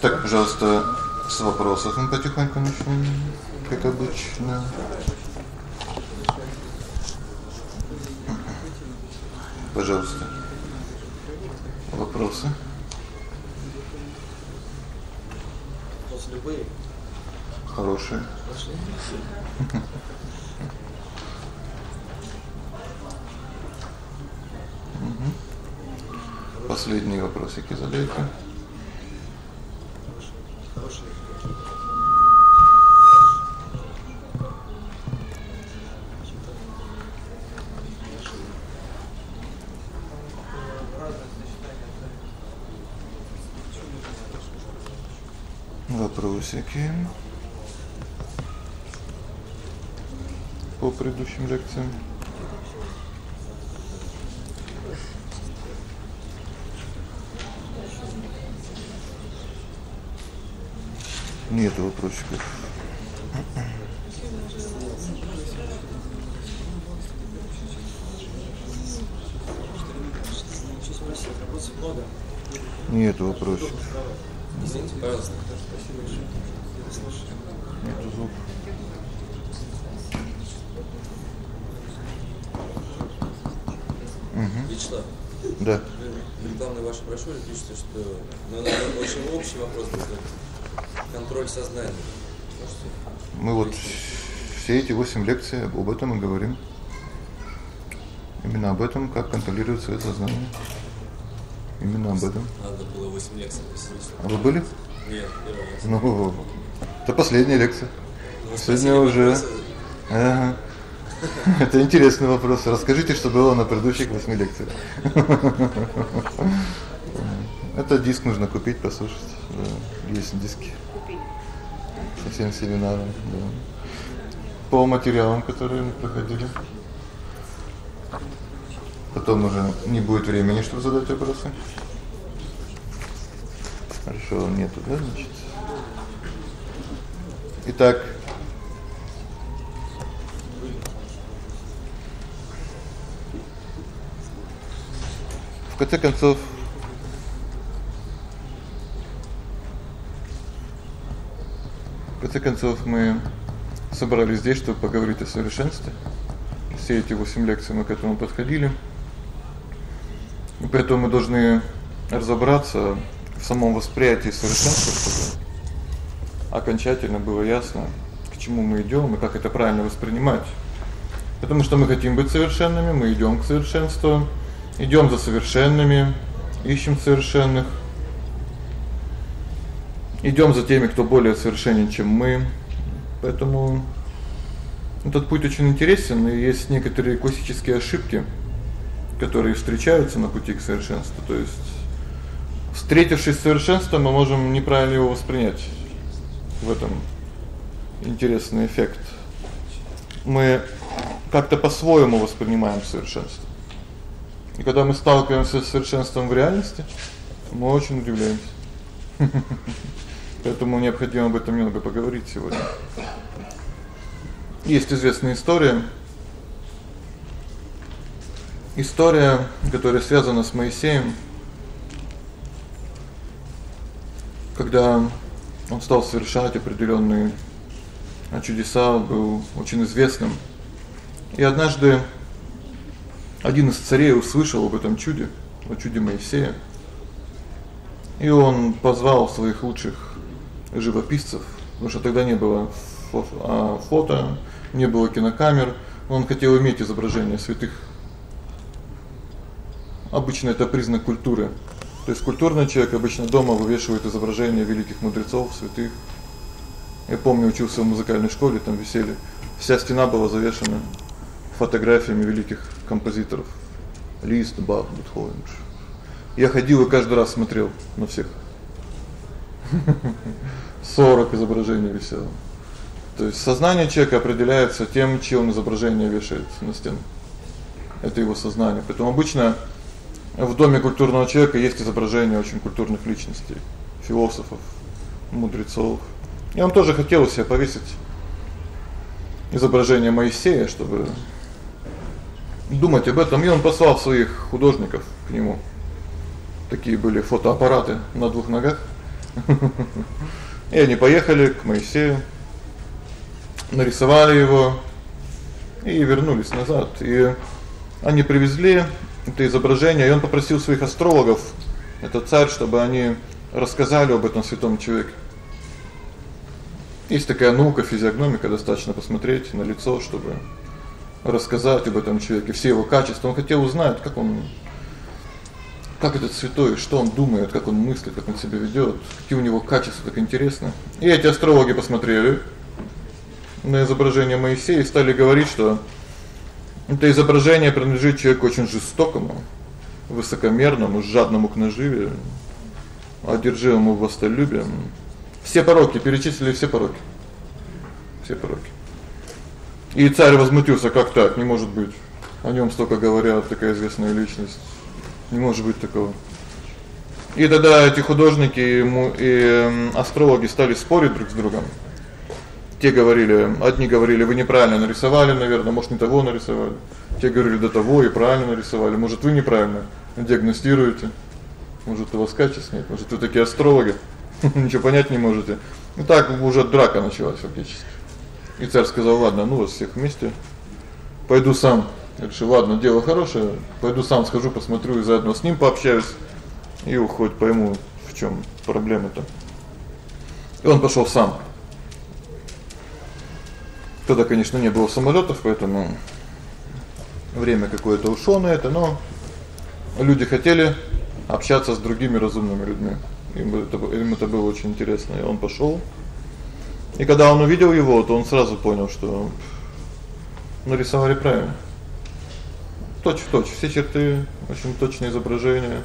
Так, пожалуйста, с вопросов мы потихоньку начнем, как обычно. Пожалуйста. Вопросы? Вопросы любые. Хорошие. Угу. Последние вопросики задайте. Вопросики по предыдущим лекциям. Нет вопросиков. Нет вопросиков. Извините, пожалуйста. Нету звука. Угу. Вячеслав, Да. в рекламной вашей брошюре пишете, что ну, наверное, очень общий вопрос. Контроль сознания. Можете? Мы вот все эти восемь лекций об этом и говорим. Именно об этом, как контролировать свое сознание. Именно об этом. Надо было 8 лекций. А вы были? Нет, первый раз. Ну, это последняя лекция. Ну, Сегодня уже. вопросы. Ага. Это интересный вопрос. Расскажите, что было на предыдущих восьми лекциях. Это диск нужно купить, послушать. Да, есть диски. Со всеми семинарами, да. По материалам, которые мы проходили. Потом уже не будет времени, чтобы задать вопросы. Хорошо, нету, да, значит. Итак, в конце концов В конце концов мы собрались здесь, чтобы поговорить о совершенстве. Все эти 8 лекций мы к этому подходили. И поэтому мы должны разобраться в самом восприятии совершенства, окончательно было ясно, к чему мы идём и как это правильно воспринимать. Потому что мы хотим быть совершенными, мы идём к совершенству, идём за совершенными, ищем совершенных. Идём за теми, кто более совершенен, чем мы. Поэтому этот путь очень интересен, и есть некоторые классические ошибки, которые встречаются на пути к совершенству. То есть встретившись с совершенством, мы можем неправильно его воспринять. В этом интересный эффект. Мы как-то по-своему воспринимаем совершенство. И когда мы сталкиваемся с совершенством в реальности, мы очень удивляемся. Поэтому необходимо об этом немного поговорить сегодня. Есть известная история. История, которая связана с Моисеем. Когда он стал совершать определённые чудеса, был очень известным. И однажды один из царей услышал об этом чуде, о чуде Моисея. И он позвал своих лучших живописцев, потому что тогда не было а, фото, не было кинокамер. Он хотел иметь изображение святых. Обычно это признак культуры. То есть культурный человек обычно дома вывешивает изображения великих мудрецов, святых. Я помню, учился в музыкальной школе, там висели вся стена была завешена фотографиями великих композиторов. Лист, Бах, Бетховен. Я ходил и каждый раз смотрел на всех. 40 изображений висело. То есть сознание человека определяется тем, чье он изображение вешает на стену. Это его сознание. Поэтому обычно в доме культурного человека есть изображения очень культурных личностей, философов, мудрецов. И он тоже хотел себе повесить изображение Моисея, чтобы думать об этом, и он послал своих художников к нему. Такие были фотоаппараты на двух ногах. И они поехали к Моисею, нарисовали его и вернулись назад. И они привезли это изображение, и он попросил своих астрологов, это царь, чтобы они рассказали об этом святом человеке. Есть такая наука физиогномика, достаточно посмотреть на лицо, чтобы рассказать об этом человеке, все его качества. Он хотел узнать, как он как этот святой, что он думает, как он мыслит, как он себя ведёт, какие у него качества, так интересно. И эти астрологи посмотрели на изображение Моисея и стали говорить, что это изображение принадлежит человеку очень жестокому, высокомерному, жадному к наживе, одержимому властолюбием. Все пороки перечислили все пороки. Все пороки. И царь возмутился: "Как так? Не может быть. О нём столько говорят, такая известная личность. Не может быть такого". И тогда эти художники ему и астрологи стали спорить друг с другом. Те говорили, одни говорили: "Вы неправильно нарисовали, наверное, может, не того нарисовали". Те говорили: "Да того и правильно нарисовали. Может, вы неправильно диагностируете. Может, у вас качеств нет, может, вы такие астрологи, ничего понять не можете". Ну так уже драка началась фактически. И царь сказал: "Ладно, ну вас всех вместе. Пойду сам". Я решил: "Ладно, дело хорошее. Пойду сам схожу, посмотрю и заодно с ним пообщаюсь и хоть пойму, в чём проблема-то". И он пошёл сам. Тогда, конечно, не было самолётов, поэтому время какое-то ушло на это, но люди хотели общаться с другими разумными людьми. Им это им это было очень интересно, и он пошёл. И когда он увидел его, то он сразу понял, что нарисовали правильно. Точь в точь, все черты, очень точное изображение.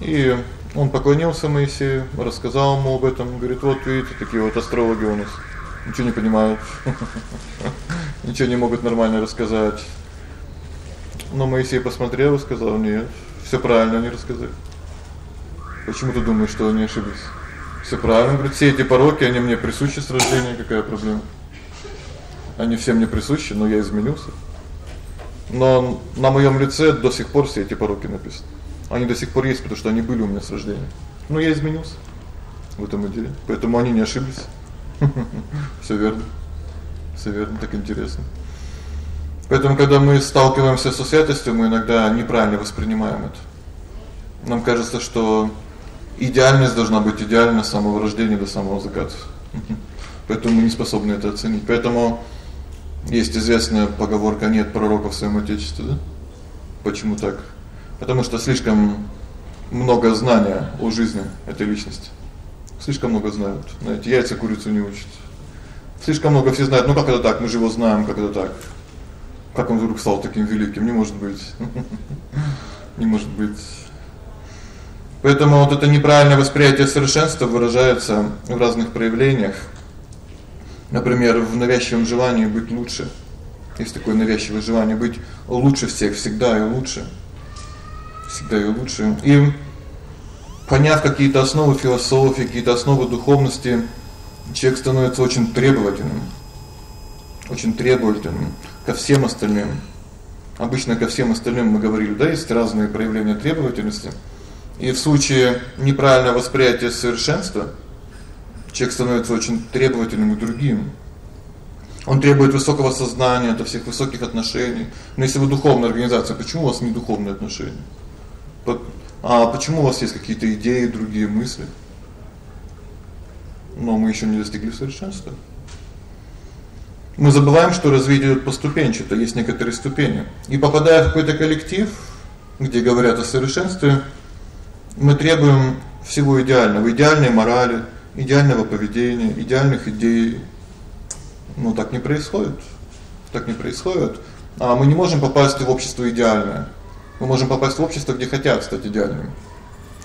И он поклонился Моисею, рассказал ему об этом, говорит: "Вот видите, такие вот астрологи у нас ничего не понимают. Ничего не могут нормально рассказать". Но Моисей посмотрел и сказал: "Нет, всё правильно они рассказали". Почему ты думаешь, что они ошиблись? Всё правильно, говорит, все эти пороки, они мне присущи с рождения, какая проблема? Они все мне присущи, но я изменился. Но на моём лице до сих пор все эти пороки написаны. Они до сих пор есть, потому что они были у меня с рождения. Но я изменился в этом деле. Поэтому они не ошиблись. Всё верно. Всё верно, так интересно. Поэтому когда мы сталкиваемся со святостью, мы иногда неправильно воспринимаем это. Нам кажется, что идеальность должна быть идеальна с самого рождения до самого заката. Поэтому мы не способны это оценить. Поэтому есть известная поговорка: нет пророков в своем отечестве, да? Почему так? Потому что слишком много знания о жизни этой личности. Слишком много знают. Знаете, яйца курицу не учат. Слишком много все знают. Ну как это так? Мы же его знаем, как это так? Как он вдруг стал таким великим? Не может быть. Не может быть. Поэтому вот это неправильное восприятие совершенства выражается в разных проявлениях. Например, в навязчивом желании быть лучше. Есть такое навязчивое желание быть лучше всех, всегда и лучше. Всегда и лучше. И поняв какие-то основы философии, какие-то основы духовности, человек становится очень требовательным. Очень требовательным ко всем остальным. Обычно ко всем остальным мы говорили, да, есть разные проявления требовательности. И в случае неправильного восприятия совершенства человек становится очень требовательным к другим. Он требует высокого сознания, до всех высоких отношений. Но если вы духовная организация, почему у вас не духовные отношения? А почему у вас есть какие-то идеи, другие мысли? Но мы ещё не достигли совершенства. Мы забываем, что развитие идёт поступенчато, есть некоторые ступени. И попадая в какой-то коллектив, где говорят о совершенстве, мы требуем всего идеального, идеальной морали, идеального поведения, идеальных идей. Но так не происходит. Так не происходит. А мы не можем попасть в общество идеальное. Мы можем попасть в общество, где хотят стать идеальными.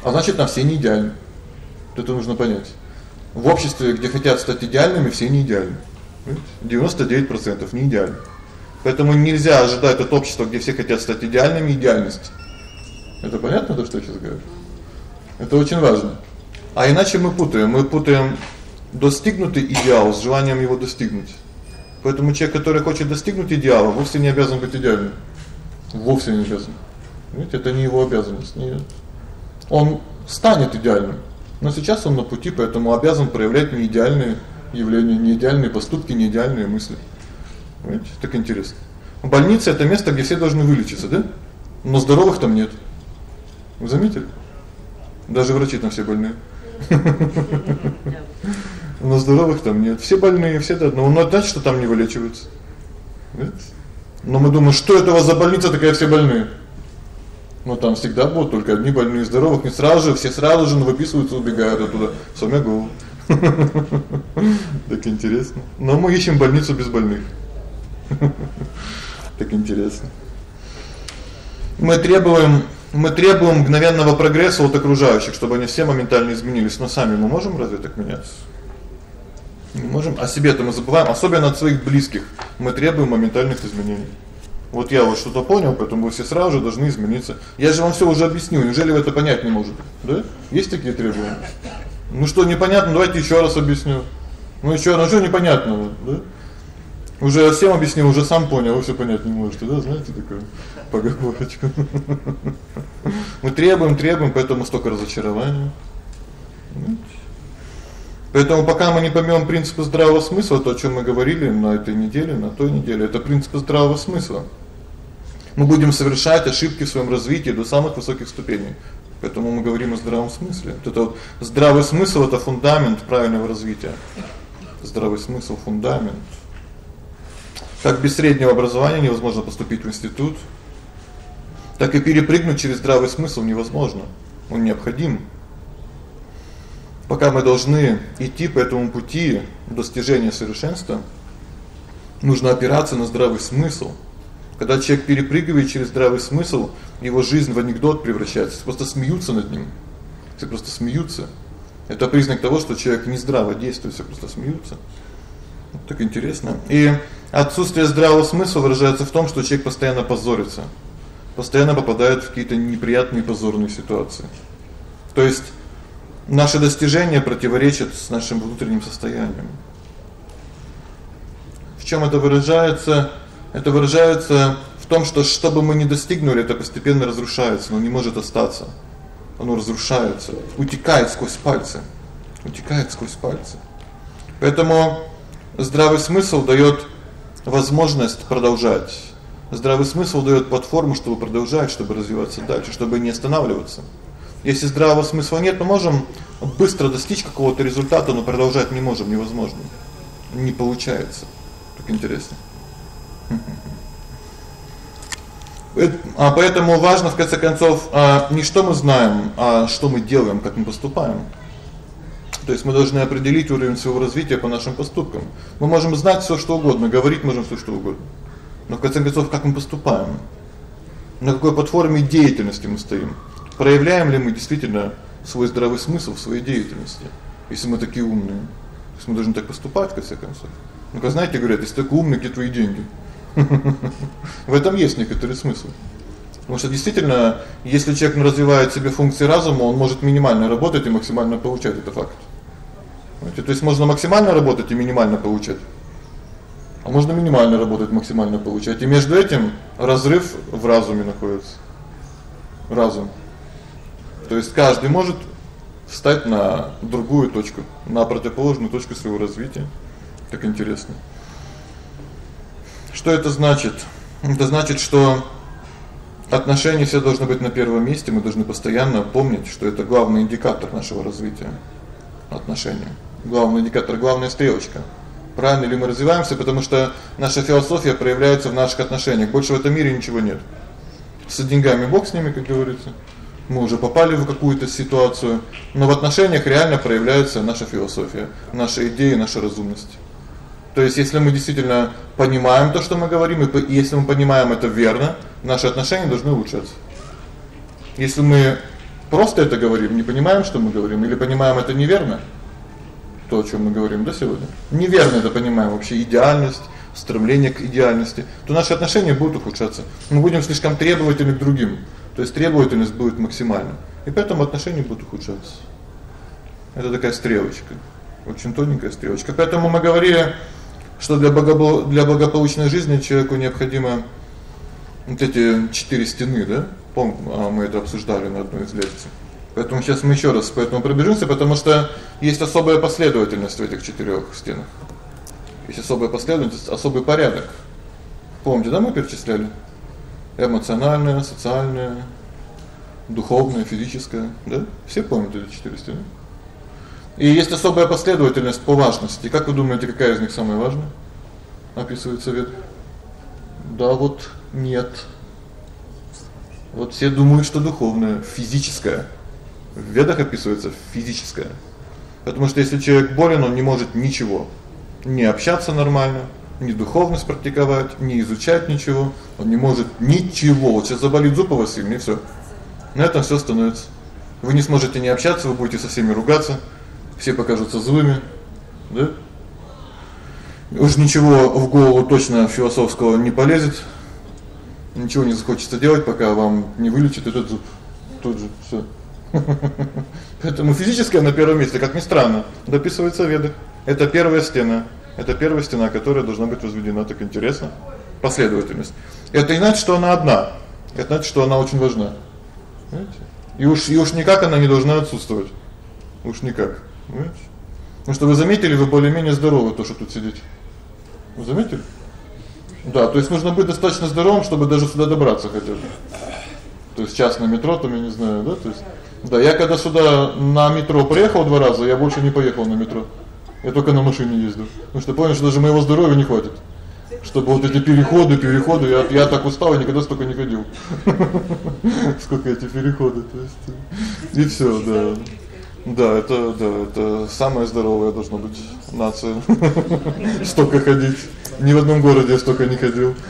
А значит, на все не идеальны. Это нужно понять. В обществе, где хотят стать идеальными, все не идеальны. 99% не идеальны. Поэтому нельзя ожидать от общества, где все хотят стать идеальными, идеальность. Это понятно то, что я сейчас говорю? Это очень важно. А иначе мы путаем, мы путаем достигнутый идеал с желанием его достигнуть. Поэтому человек, который хочет достигнуть идеала, вовсе не обязан быть идеальным. Вовсе не обязан. Видите, это не его обязанность, нет. Он станет идеальным. Но сейчас он на пути, поэтому обязан проявлять не идеальные явления, не идеальные поступки, не идеальные мысли. Понимаете? Так интересно. Больница это место, где все должны вылечиться, да? Но здоровых там нет. Вы заметили? Даже врачи там все больные. Но здоровых там нет. Все больные, все до одного. Но значит, что там не вылечиваются. Но мы думаем, что это у вас за больница такая, все больные? Но там всегда будут только одни больные, здоровых не сразу же, все сразу же выписываются, убегают оттуда. Голову. Так интересно. Но мы ищем больницу без больных. Так интересно. Мы требуем мы требуем мгновенного прогресса от окружающих, чтобы они все моментально изменились, но сами мы можем разве так меняться? Не можем. О себе-то мы забываем, особенно от своих близких. Мы требуем моментальных изменений. Вот я вот что-то понял, поэтому вы все сразу же должны измениться. Я же вам всё уже объяснил. Неужели вы это понять не можете? Да? Есть такие требования? Ну что, непонятно, давайте ещё раз объясню. Ну ещё, ну что непонятного, да? Уже всем объяснил, уже сам понял, вы всё понять не можете, да, знаете такое поговорочку. Мы требуем, требуем, поэтому столько разочарования. Поэтому пока мы не поймём принципы здравого смысла, то, о чём мы говорили на этой неделе, на той неделе, это принципы здравого смысла. Мы будем совершать ошибки в своём развитии до самых высоких ступеней. Поэтому мы говорим о здравом смысле. Вот это вот здравый смысл это фундамент правильного развития. Здравый смысл фундамент. Как без среднего образования невозможно поступить в институт, так и перепрыгнуть через здравый смысл невозможно. Он необходим. Пока мы должны идти по этому пути достижения совершенства, нужно опираться на здравый смысл. Когда человек перепрыгивает через здравый смысл, его жизнь в анекдот превращается. Просто смеются над ним. Все просто смеются. Это признак того, что человек не здраво действует, все просто смеются. Вот так интересно. И отсутствие здравого смысла выражается в том, что человек постоянно позорится. Постоянно попадает в какие-то неприятные позорные ситуации. То есть Наши достижения противоречат с нашим внутренним состоянием. В чём это выражается? Это выражается в том, что что бы мы ни достигнули, это постепенно разрушается, оно не может остаться. Оно разрушается, утекает сквозь пальцы. Утекает сквозь пальцы. Поэтому здравый смысл даёт возможность продолжать. Здравый смысл даёт платформу, чтобы продолжать, чтобы развиваться дальше, чтобы не останавливаться. Если здравого смысла нет, мы можем быстро достичь какого-то результата, но продолжать не можем, невозможно. Не получается. Так интересно. А поэтому важно в конце концов а, не что мы знаем, а что мы делаем, как мы поступаем. То есть мы должны определить уровень своего развития по нашим поступкам. Мы можем знать всё что угодно, говорить можем всё что угодно. Но в конце концов, как мы поступаем? На какой платформе деятельности мы стоим? проявляем ли мы действительно свой здравый смысл в своей деятельности, если мы такие умные. То есть мы должны так поступать в конце концов. Ну, как знаете, говорят, если такой умный, где твои деньги? В этом есть некоторый смысл. Потому что действительно, если человек развивает себе функции разума, он может минимально работать и максимально получать это факт. Понимаете? То есть можно максимально работать и минимально получать. А можно минимально работать, максимально получать. И между этим разрыв в разуме находится. Разум. То есть каждый может встать на другую точку, на противоположную точку своего развития. Так интересно. Что это значит? Это значит, что отношения все должны быть на первом месте, мы должны постоянно помнить, что это главный индикатор нашего развития. Отношения. Главный индикатор, главная стрелочка. Правильно ли мы развиваемся, потому что наша философия проявляется в наших отношениях. Больше в этом мире ничего нет. С деньгами бог с ними, как говорится мы уже попали в какую-то ситуацию, но в отношениях реально проявляется наша философия, наши идеи, наша разумность. То есть если мы действительно понимаем то, что мы говорим, и если мы понимаем это верно, наши отношения должны улучшаться. Если мы просто это говорим, не понимаем, что мы говорим, или понимаем это неверно, то, о чём мы говорим до сегодня. Неверно это понимаем вообще идеальность, стремление к идеальности, то наши отношения будут ухудшаться. Мы будем слишком требовательны к другим. То есть требовательность будет максимальна. И поэтому отношения будут ухудшаться. Это такая стрелочка. Очень тоненькая стрелочка. Поэтому мы говорили, что для для благополучной жизни человеку необходимо вот эти четыре стены, да? Помню, а мы это обсуждали на одной из лекций. Поэтому сейчас мы ещё раз по этому пробежимся, потому что есть особая последовательность в этих четырёх стенах. Есть особая последовательность, особый порядок. Помните, да, мы перечисляли? Эмоциональное, социальное, духовное, физическое, да? Все помнят эти четыре стены. И есть особая последовательность по важности. Как вы думаете, какая из них самая важная? Описывается в Да вот нет. Вот все думают, что духовное, физическое. В Ведах описывается физическое. Потому что если человек болен, он не может ничего не общаться нормально, ни духовность практиковать, ни изучать ничего. Он не может ничего. Вот сейчас заболит зуб у вас сильно и всё. На этом всё становится. Вы не сможете не общаться, вы будете со всеми ругаться, все покажутся злыми, да? Уж ничего в голову точно философского не полезет. Ничего не захочется делать, пока вам не вылечат этот зуб. Же всё. Поэтому физическое на первом месте, как ни странно, дописывается в Ведах. Это первая стена. Это первая стена, которая должна быть возведена, так интересно. Последовательность. Это не значит, что она одна. Это значит, что она очень важна. Понимаете? И уж и уж никак она не должна отсутствовать. Уж никак. Понимаете? Ну что вы заметили, вы более-менее здоровы, то, что тут сидите. Вы заметили? Да, то есть нужно быть достаточно здоровым, чтобы даже сюда добраться хотя бы. То есть час на метро, там я не знаю, да, то есть Да, я когда сюда на метро приехал два раза, я больше не поехал на метро. Я только на машине ездил. Потому что понял, что даже моего здоровья не хватит. Чтобы вот эти переходы, переходы, я я так устал, я никогда столько не ходил. Сколько эти переходы, то есть и всё, да. Да, это да, это самое здоровое должно быть нация. Столько ходить. Ни в одном городе я столько не ходил.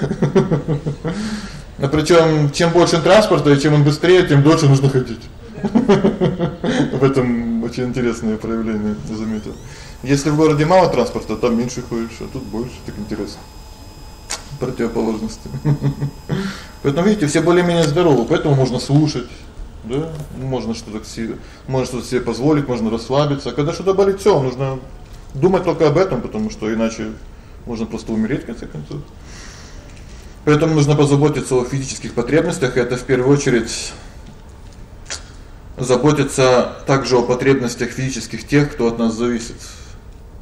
А причём чем больше транспорта и чем он быстрее, тем дольше нужно ходить. В этом очень интересное проявление, заметил. Если в городе мало транспорта, там меньше ходишь, а тут больше, так интересно. Противоположности. Поэтому видите, все более-менее здоровы, поэтому можно слушать, да? Можно что-то себе, можно что-то себе позволить, можно расслабиться. А когда что-то болит, всё, нужно думать только об этом, потому что иначе можно просто умереть в конце концов. Поэтому нужно позаботиться о физических потребностях, это в первую очередь заботиться также о потребностях физических тех, кто от нас зависит.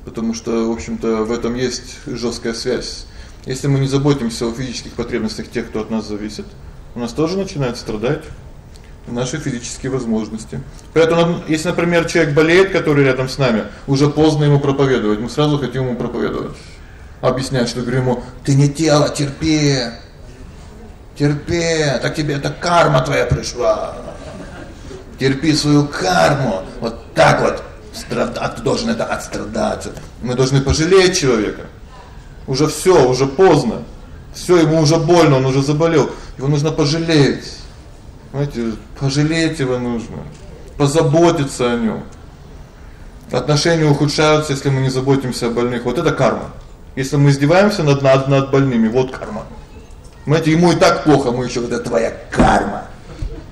Потому что, в общем-то, в этом есть жёсткая связь. Если мы не заботимся о физических потребностях тех, кто от нас зависит, у нас тоже начинают страдать наши физические возможности. Поэтому если, например, человек болеет, который рядом с нами, уже поздно ему проповедовать. Мы сразу хотим ему проповедовать. Объяснять, что говорим ему: "Ты не тело, терпи. Терпи, так тебе эта карма твоя пришла. Терпи свою карму. Вот так вот страдать, ты должен это отстрадать. Мы должны пожалеть человека. Уже всё, уже поздно. Всё, ему уже больно, он уже заболел. Его нужно пожалеть. Знаете, пожалеть его нужно, позаботиться о нём. Отношения ухудшаются, если мы не заботимся о больных. Вот это карма. Если мы издеваемся над над, над больными, вот карма. Знаете, ему и так плохо, мы вот это твоя карма.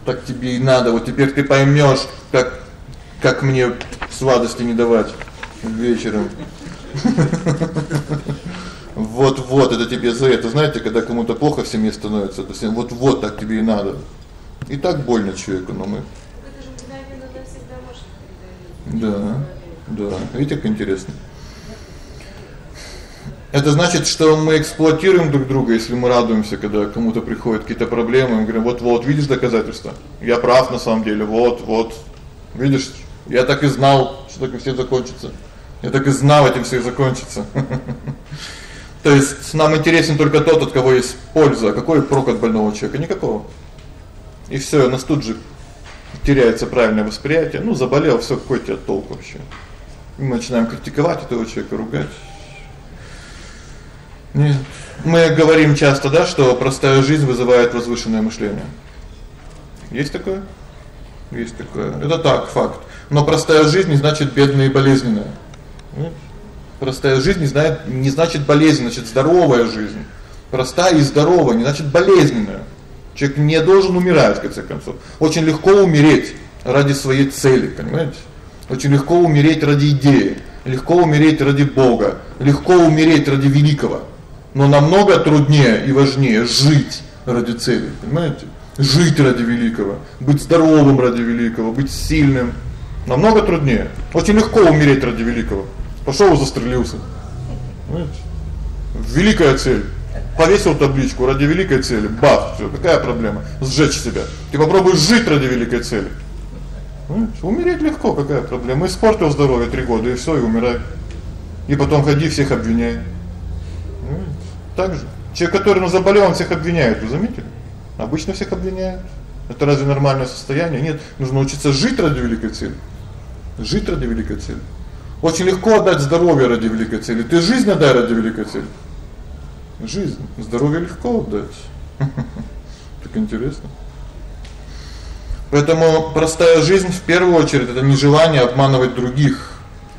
Так тебе и надо. Вот теперь ты поймёшь, как как мне сладости не давать вечером. Вот-вот это тебе за это, знаете, когда кому-то плохо в семье становится, то всем вот-вот так тебе и надо. И так больно человеку, но мы Да. Да, видите, как интересно. Это значит, что мы эксплуатируем друг друга, если мы радуемся, когда кому-то приходят какие-то проблемы, мы говорим: "Вот-вот, видишь доказательства? Я прав на самом деле. Вот, вот. Видишь, я так и знал, что так и все закончится. Я так и знал, этим всё и закончится". То есть нам интересен только тот, от кого есть польза, а какой прок от больного человека никакого. И всё, у нас тут же теряется правильное восприятие. Ну, заболел, всё, какой тебе толк вообще? Мы начинаем критиковать этого человека, ругать. Нет. Мы говорим часто, да, что простая жизнь вызывает возвышенное мышление. Есть такое? Есть такое. Это так, факт. Но простая жизнь не значит бедная и болезненная. Простая жизнь не знает не значит болезненная, значит здоровая жизнь. Простая и здоровая не значит болезненная. Человек не должен умирать в конце концов. Очень легко умереть ради своей цели, понимаете? Очень легко умереть ради идеи, легко умереть ради Бога, легко умереть ради великого. Но намного труднее и важнее жить ради цели, понимаете? жить ради великого, быть здоровым ради великого, быть сильным намного труднее. Очень легко умереть ради великого. Пошёл и застрелился. Понимаете? Великая цель. Повесил табличку ради великой цели. Бах, всё, какая проблема? Сжечь себя. Ты попробуй жить ради великой цели. Понимаете? Умереть легко, какая проблема? Испортил здоровье 3 года и всё, и умирай. И потом ходи всех обвиняй. Понимаете? Так же. Человек, который ну заболел, всех обвиняет, вы заметили? Обычно всех обвиняют. Это разве нормальное состояние? Нет, нужно учиться жить ради великой цели. Жить ради великой цели. Очень легко отдать здоровье ради великой цели. Ты жизнь отдай ради великой цели. Жизнь, здоровье легко отдать. Так интересно. Поэтому простая жизнь в первую очередь это не желание обманывать других,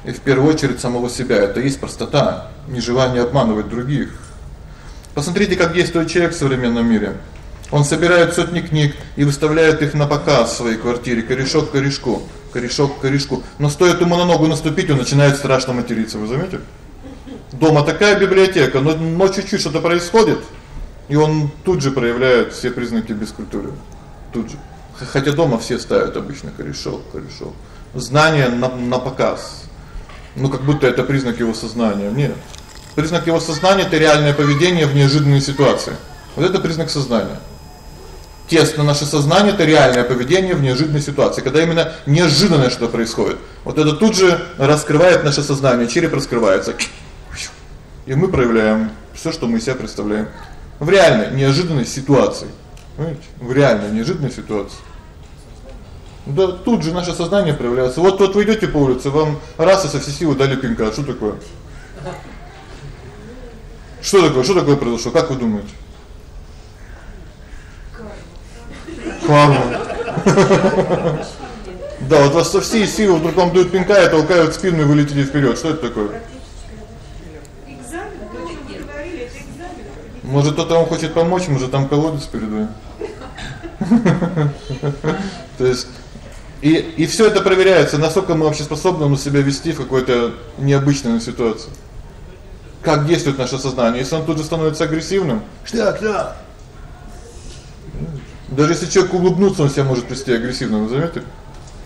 и в первую очередь самого себя. Это есть простота, не желание обманывать других. Посмотрите, как действует человек в современном мире. Он собирает сотни книг и выставляет их на показ в своей квартире, корешок к корешку, корешок к корешку. Но стоит ему на ногу наступить, он начинает страшно материться, вы заметили? Дома такая библиотека, но но чуть-чуть что-то происходит, и он тут же проявляет все признаки бескультуры. Тут же. Хотя дома все ставят обычно корешок, корешок. Знание на на показ. Ну как будто это признак его сознания. Нет. Признак его сознания это реальное поведение в неожиданной ситуации. Вот это признак сознания. Тесно наше сознание это реальное поведение в неожиданной ситуации, когда именно неожиданное что происходит. Вот это тут же раскрывает наше сознание, череп раскрывается. И мы проявляем всё, что мы из себя представляем в реальной неожиданной ситуации. Понимаете? В реальной неожиданной ситуации. Да тут же наше сознание проявляется. Вот вот вы идёте по улице, вам раз и со всей силы дали пинка. Что такое? Что такое? Что такое произошло? Как вы думаете? Карма. Да, вот вас со всей силы вдруг вам дают пинка и толкают спину и вы вперёд. Что это такое? Может, кто-то вам хочет помочь, может, там колодец перед. То есть и и всё это проверяется, насколько мы вообще способны себя вести в какой-то необычной ситуации. Как действует наше сознание? Если он тут же становится агрессивным, что что? Даже если человек улыбнуться, он себя может вести агрессивно, вы заметили?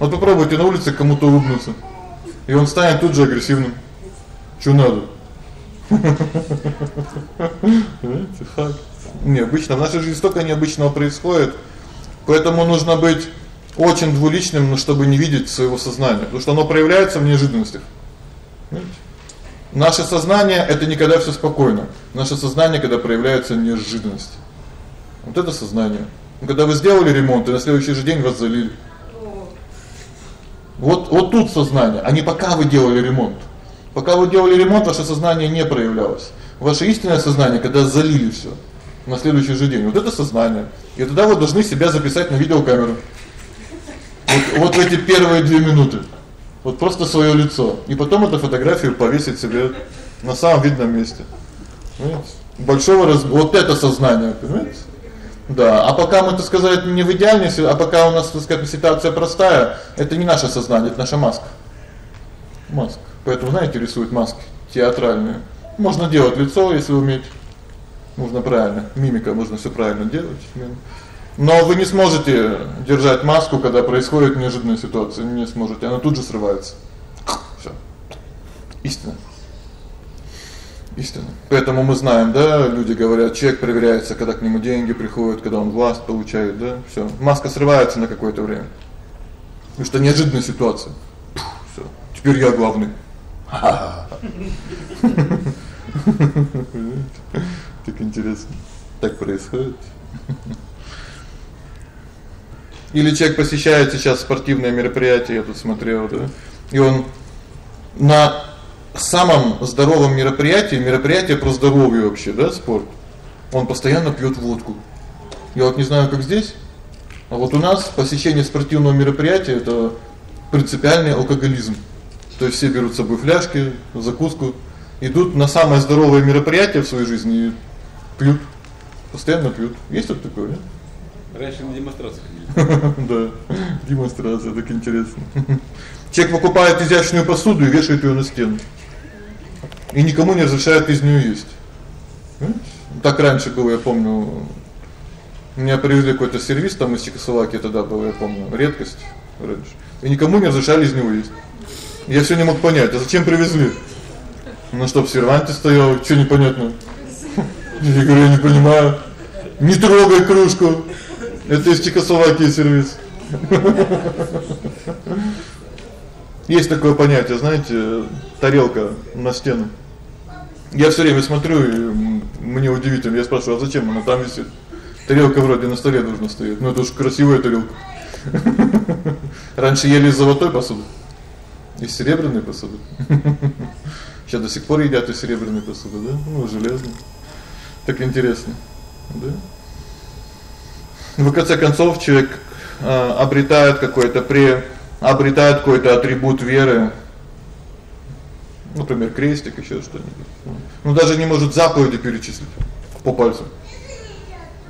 Вот попробуйте на улице кому-то улыбнуться. И он станет тут же агрессивным. Что надо? Знаете, факт. Необычно в нашей жизни столько необычного происходит. Поэтому нужно быть очень двуличным, но чтобы не видеть своего сознания, потому что оно проявляется в неожиданностях. Понимаете? Наше сознание это не когда всё спокойно. Наше сознание когда проявляется неожиданность. Вот это сознание. Когда вы сделали ремонт, и на следующий же день вас залили. Вот вот тут сознание, а не пока вы делали ремонт. Пока вы делали ремонт, ваше сознание не проявлялось. Ваше истинное сознание, когда залили всё на следующий же день. Вот это сознание. И тогда вы должны себя записать на видеокамеру. Вот вот эти первые 2 минуты. Вот просто своё лицо. И потом эту фотографию повесить себе на самом видном месте. Понимаете? Большого раз вот это сознание, понимаете? Да, а пока мы, так сказать, не в идеальной, а пока у нас, так сказать, ситуация простая, это не наше сознание, это наша маска. Маска. Поэтому, знаете, рисуют маски театральные. Можно делать лицо, если уметь. Нужно правильно, мимика, можно всё правильно делать. Но вы не сможете держать маску, когда происходит неожиданная ситуация, не сможете. Она тут же срывается. Всё. Истина. Истина. Поэтому мы знаем, да, люди говорят, человек проверяется, когда к нему деньги приходят, когда он власть получает, да? Всё. Маска срывается на какое-то время. Потому что неожиданная ситуация. Всё. Теперь я главный. Так интересно. Так происходит. Или человек посещает сейчас спортивное мероприятие, я тут смотрел, да? И он на самом здоровом мероприятии, мероприятие про здоровье вообще, да, спорт. Он постоянно пьёт водку. Я вот не знаю, как здесь, а вот у нас посещение спортивного мероприятия это принципиальный алкоголизм. То есть все берут с собой фляжки, закуску, идут на самое здоровое мероприятие в своей жизни и пьют. Постоянно пьют. Есть тут такое, да? Раньше на демонстрациях Да. Демонстрация, так интересно. Человек покупает изящную посуду и вешает её на стену. И никому не разрешает из неё есть. Так раньше было, я помню, Меня привезли какой-то сервис там из Чехословакии тогда было, я помню, редкость раньше. И никому не разрешали из него есть. Я всё не мог понять, а зачем привезли? Ну чтоб серванте стоял, что непонятно. Я говорю, я не понимаю. Не трогай кружку. Это из Чехословакии сервис. Есть такое понятие, знаете, тарелка на стену. Я всё время смотрю, и мне удивительно, я спрашиваю: "А зачем она там висит?" Тарелка вроде на столе должна стоять. Ну это уж красивая тарелка. Раньше ели из золотой посуды. Из серебряной посуды. Сейчас до сих пор едят из серебряной посуды, да? Ну, железной. Так интересно. Да? В конце концов человек э, обретает какой-то при обретает какой-то атрибут веры. Например, крестик, ещё что-нибудь. Ну даже не может заповеди перечислить по пальцам.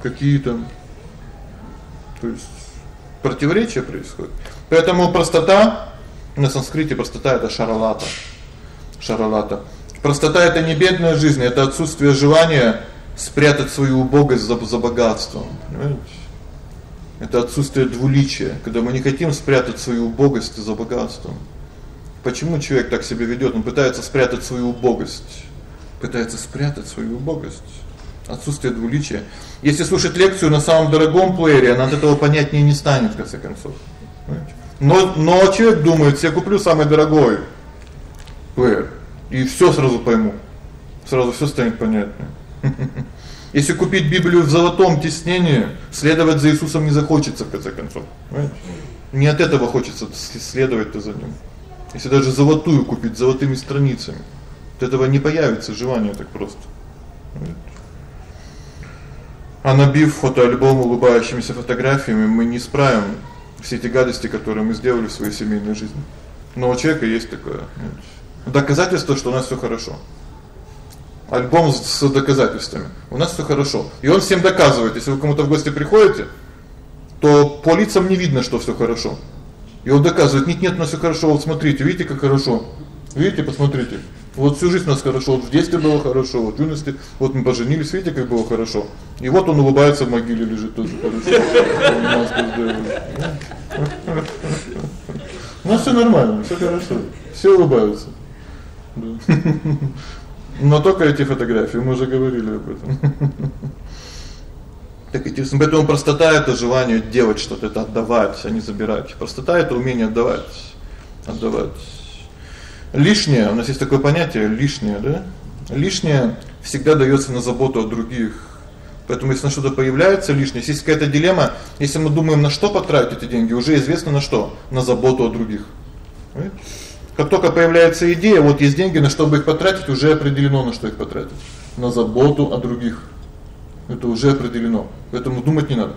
Какие там то есть противоречия происходят. Поэтому простота на санскрите простота это шаралата. Шаралата. Простота это не бедная жизнь, это отсутствие желания спрятать свою убогость за за богатством, понимаете? Это отсутствие двуличия, когда мы не хотим спрятать свою убогость за богатством. Почему человек так себя ведёт? Он пытается спрятать свою убогость. Пытается спрятать свою убогость. Отсутствие двуличия. Если слушать лекцию на самом дорогом плеере, она от этого понятнее не станет в конце концов. Понимаете? Но но человек думает, я куплю самый дорогой плеер и всё сразу пойму. Сразу всё станет понятно. Если купить Библию в золотом тиснении, следовать за Иисусом не захочется в конце концов. Понимаете? Не от этого хочется следовать-то за ним. Если даже золотую купить золотыми страницами, от этого не появится желание так просто. А набив фотоальбом улыбающимися фотографиями, мы не исправим все эти гадости, которые мы сделали в своей семейной жизни. Но у человека есть такое, доказательство, что у нас всё хорошо альбом с доказательствами. У нас всё хорошо. И он всем доказывает, если вы кому-то в гости приходите, то по лицам не видно, что всё хорошо. И он доказывает: "Нет, нет, у нас всё хорошо. Вот смотрите, видите, как хорошо. Видите, посмотрите. Вот всю жизнь у нас хорошо, вот в детстве было хорошо, вот в юности, вот мы поженились, видите, как было хорошо. И вот он улыбается в могиле лежит тоже хорошо. Ну всё нормально, всё хорошо. Все улыбаются. Но только эти фотографии, мы уже говорили об этом. Так интересно, поэтому простота это желание делать что-то, это отдавать, а не забирать. Простота это умение отдавать. Отдавать. Лишнее, у нас есть такое понятие лишнее, да? Лишнее всегда даётся на заботу о других. Поэтому если на что-то появляется лишнее, есть какая-то дилемма, если мы думаем, на что потратить эти деньги, уже известно на что? На заботу о других. Как только появляется идея, вот есть деньги, на что бы их потратить, уже определено, на что их потратить. На заботу о других. Это уже определено. Поэтому думать не надо.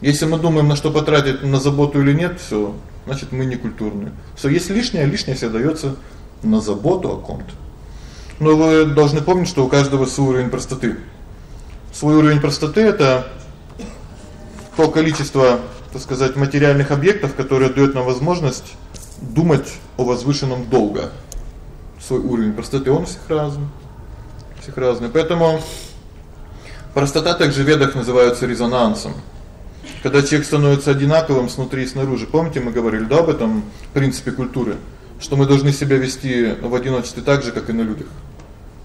Если мы думаем, на что потратить, на заботу или нет, всё, значит, мы не культурные. Всё, есть лишнее, лишнее всегда даётся на заботу о ком-то. Но вы должны помнить, что у каждого свой уровень простоты. Свой уровень простоты это то количество, так сказать, материальных объектов, которые даёт нам возможность думать о возвышенном долга. Свой уровень простоты он всех разный. Всех разный. Поэтому простота также в ведах называется резонансом. Когда человек становится одинаковым снутри и снаружи. Помните, мы говорили да об этом принципе культуры, что мы должны себя вести в одиночестве так же, как и на людях.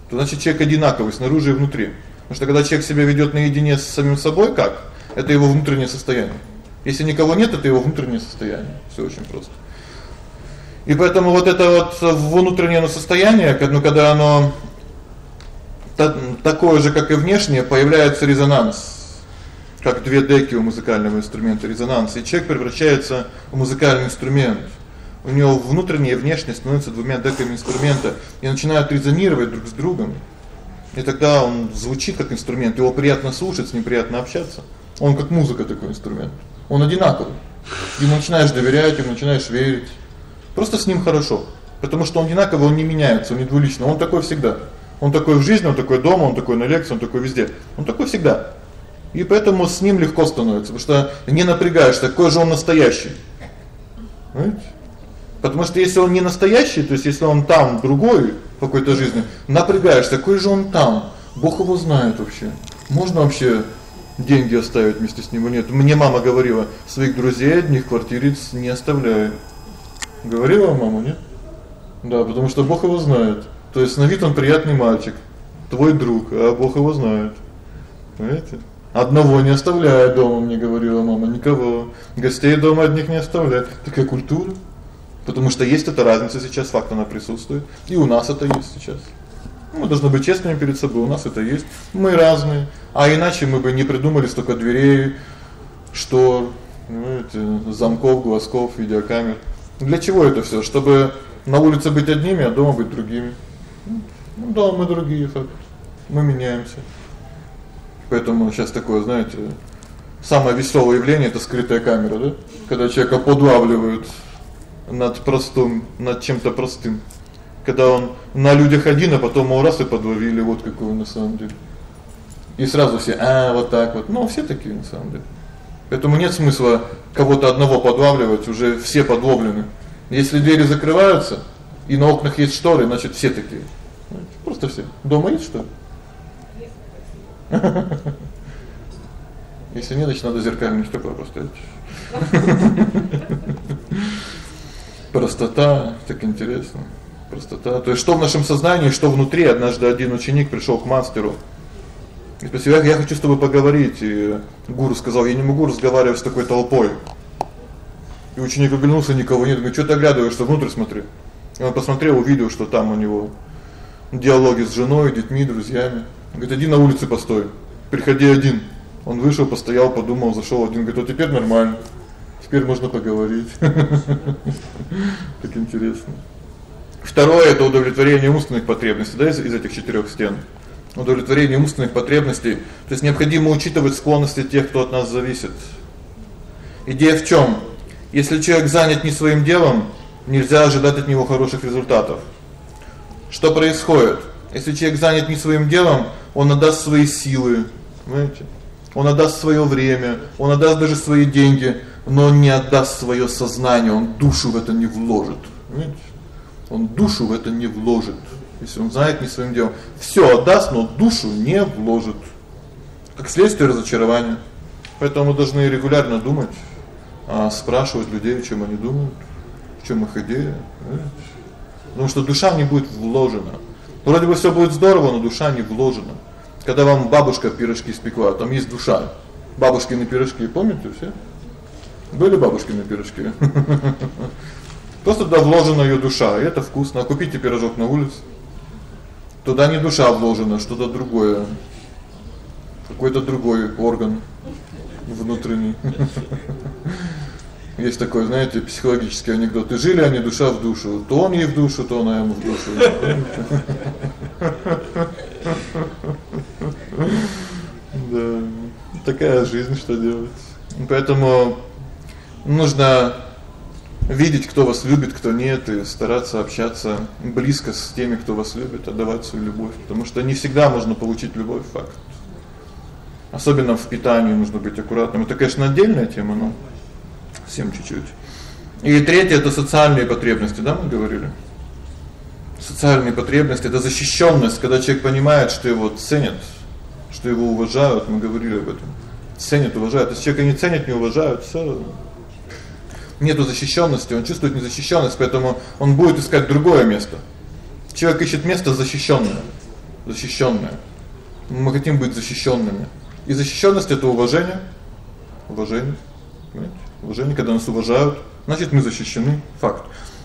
То значит, человек одинаковый снаружи и внутри. Потому что когда человек себя ведёт наедине с самим собой, как? Это его внутреннее состояние. Если никого нет, это его внутреннее состояние. Всё очень просто. И поэтому вот это вот внутреннее состояние, ну когда оно такое же, как и внешнее, появляется резонанс. Как две деки у музыкального инструмента резонанс, и человек превращается в музыкальный инструмент. У него внутреннее и внешнее становятся двумя деками инструмента и начинают резонировать друг с другом. И тогда он звучит как инструмент, его приятно слушать, с ним приятно общаться. Он как музыка такой инструмент. Он одинаковый. Ему начинаешь доверять, ему начинаешь верить. Просто с ним хорошо, потому что он одинаковый, он не меняется, он не двуличный, он такой всегда. Он такой в жизни, он такой дома, он такой на лекции, он такой везде. Он такой всегда. И поэтому с ним легко становится, потому что не напрягаешься, какой же он настоящий. Понимаете? Потому что если он не настоящий, то есть если он там другой какой-то жизни, напрягаешься, какой же он там. Бог его знает вообще. Можно вообще деньги оставить вместе с ним или нет. Мне мама говорила: "Своих друзей одних квартириц не оставляй". Говорила мама, нет? Да, потому что Бог его знает. То есть на вид он приятный мальчик, твой друг, а Бог его знает. Понимаете? Одного не оставляй дома, мне говорила мама, никого. Гостей дома одних не оставляй. Такая культура. Потому что есть эта разница сейчас, факт она присутствует. И у нас это есть сейчас. Мы должны быть честными перед собой. У нас это есть. Мы разные. А иначе мы бы не придумали столько дверей, штор, понимаете, замков, глазков, видеокамер. Для чего это всё? Чтобы на улице быть одними, а дома быть другими. Ну да, мы другие факт. Мы меняемся. Поэтому сейчас такое, знаете, самое весёлое явление это скрытая камера, да? Когда человека подлавливают над простым, над чем-то простым. Когда он на людях один, а потом его раз и подловили, вот какой он на самом деле. И сразу все: "А, вот так вот". Ну, все такие на самом деле. Поэтому нет смысла кого-то одного подлавливать, уже все подловлены. Если двери закрываются и на окнах есть шторы, значит все такие. Просто все. Дома есть что? Если нет, значит надо зеркальный стекло поставить. Простота, так интересно. Простота. То есть что в нашем сознании, что внутри. Однажды один ученик пришёл к мастеру. И спросил: "Я хочу с тобой поговорить". И гуру сказал: "Я не могу разговаривать с такой толпой". И ученик оглянулся, никого нет. Говорит: "Что ты оглядываешься, внутрь смотри". И он посмотрел, увидел, что там у него диалоги с женой, детьми, друзьями. Говорит: "Иди на улице постой. Приходи один". Он вышел, постоял, подумал, зашёл один, говорит: "Вот теперь нормально. Теперь можно поговорить". Так интересно. Второе это удовлетворение умственных потребностей, да, из, из этих четырёх стен. Удовлетворение умственных потребностей. То есть необходимо учитывать склонности тех, кто от нас зависит. Идея в чём? Если человек занят не своим делом, нельзя ожидать от него хороших результатов. Что происходит? Если человек занят не своим делом, он отдаст свои силы, понимаете? Он отдаст своё время, он отдаст даже свои деньги, но он не отдаст своё сознание, он душу в это не вложит. Понимаете? Он душу в это не вложит. Если он знает не своим делом, всё отдаст, но душу не вложит. Как следствие разочарования. Поэтому мы должны регулярно думать, а спрашивать людей, о чём они думают, в чём их идея? Потому что душа не будет вложена. Вроде бы всё будет здорово, но душа не вложена. Когда вам бабушка пирожки испекла, там есть душа. Бабушкины пирожки, помните все? Были бабушкины пирожки. Просто туда вложена её душа, и это вкусно. А купите пирожок на улице. Туда не душа вложена, что-то другое. Какой-то другой орган внутренний. Есть такой, знаете, психологический анекдот. И жили они душа в душу. То он ей в душу, то она ему в душу. Да. Такая жизнь, что делать? Поэтому нужно видеть, кто вас любит, кто нет, и стараться общаться близко с теми, кто вас любит, отдавать свою любовь, потому что не всегда можно получить любовь, факт. Особенно в питании нужно быть аккуратным. Это, конечно, отдельная тема, но всем чуть-чуть. И третье это социальные потребности, да, мы говорили. Социальные потребности это защищённость, когда человек понимает, что его ценят, что его уважают, мы говорили об этом. Ценят, уважают. Если человека не ценят, не уважают, всё. Нету защищённости, он чувствует незащищённость, поэтому он будет искать другое место. Человек ищет место защищённое. Защищённое. Мы хотим быть защищёнными. И защищённость это уважение. Уважение. Понимаете? Уважение, когда нас уважают, значит, мы защищены. Факт.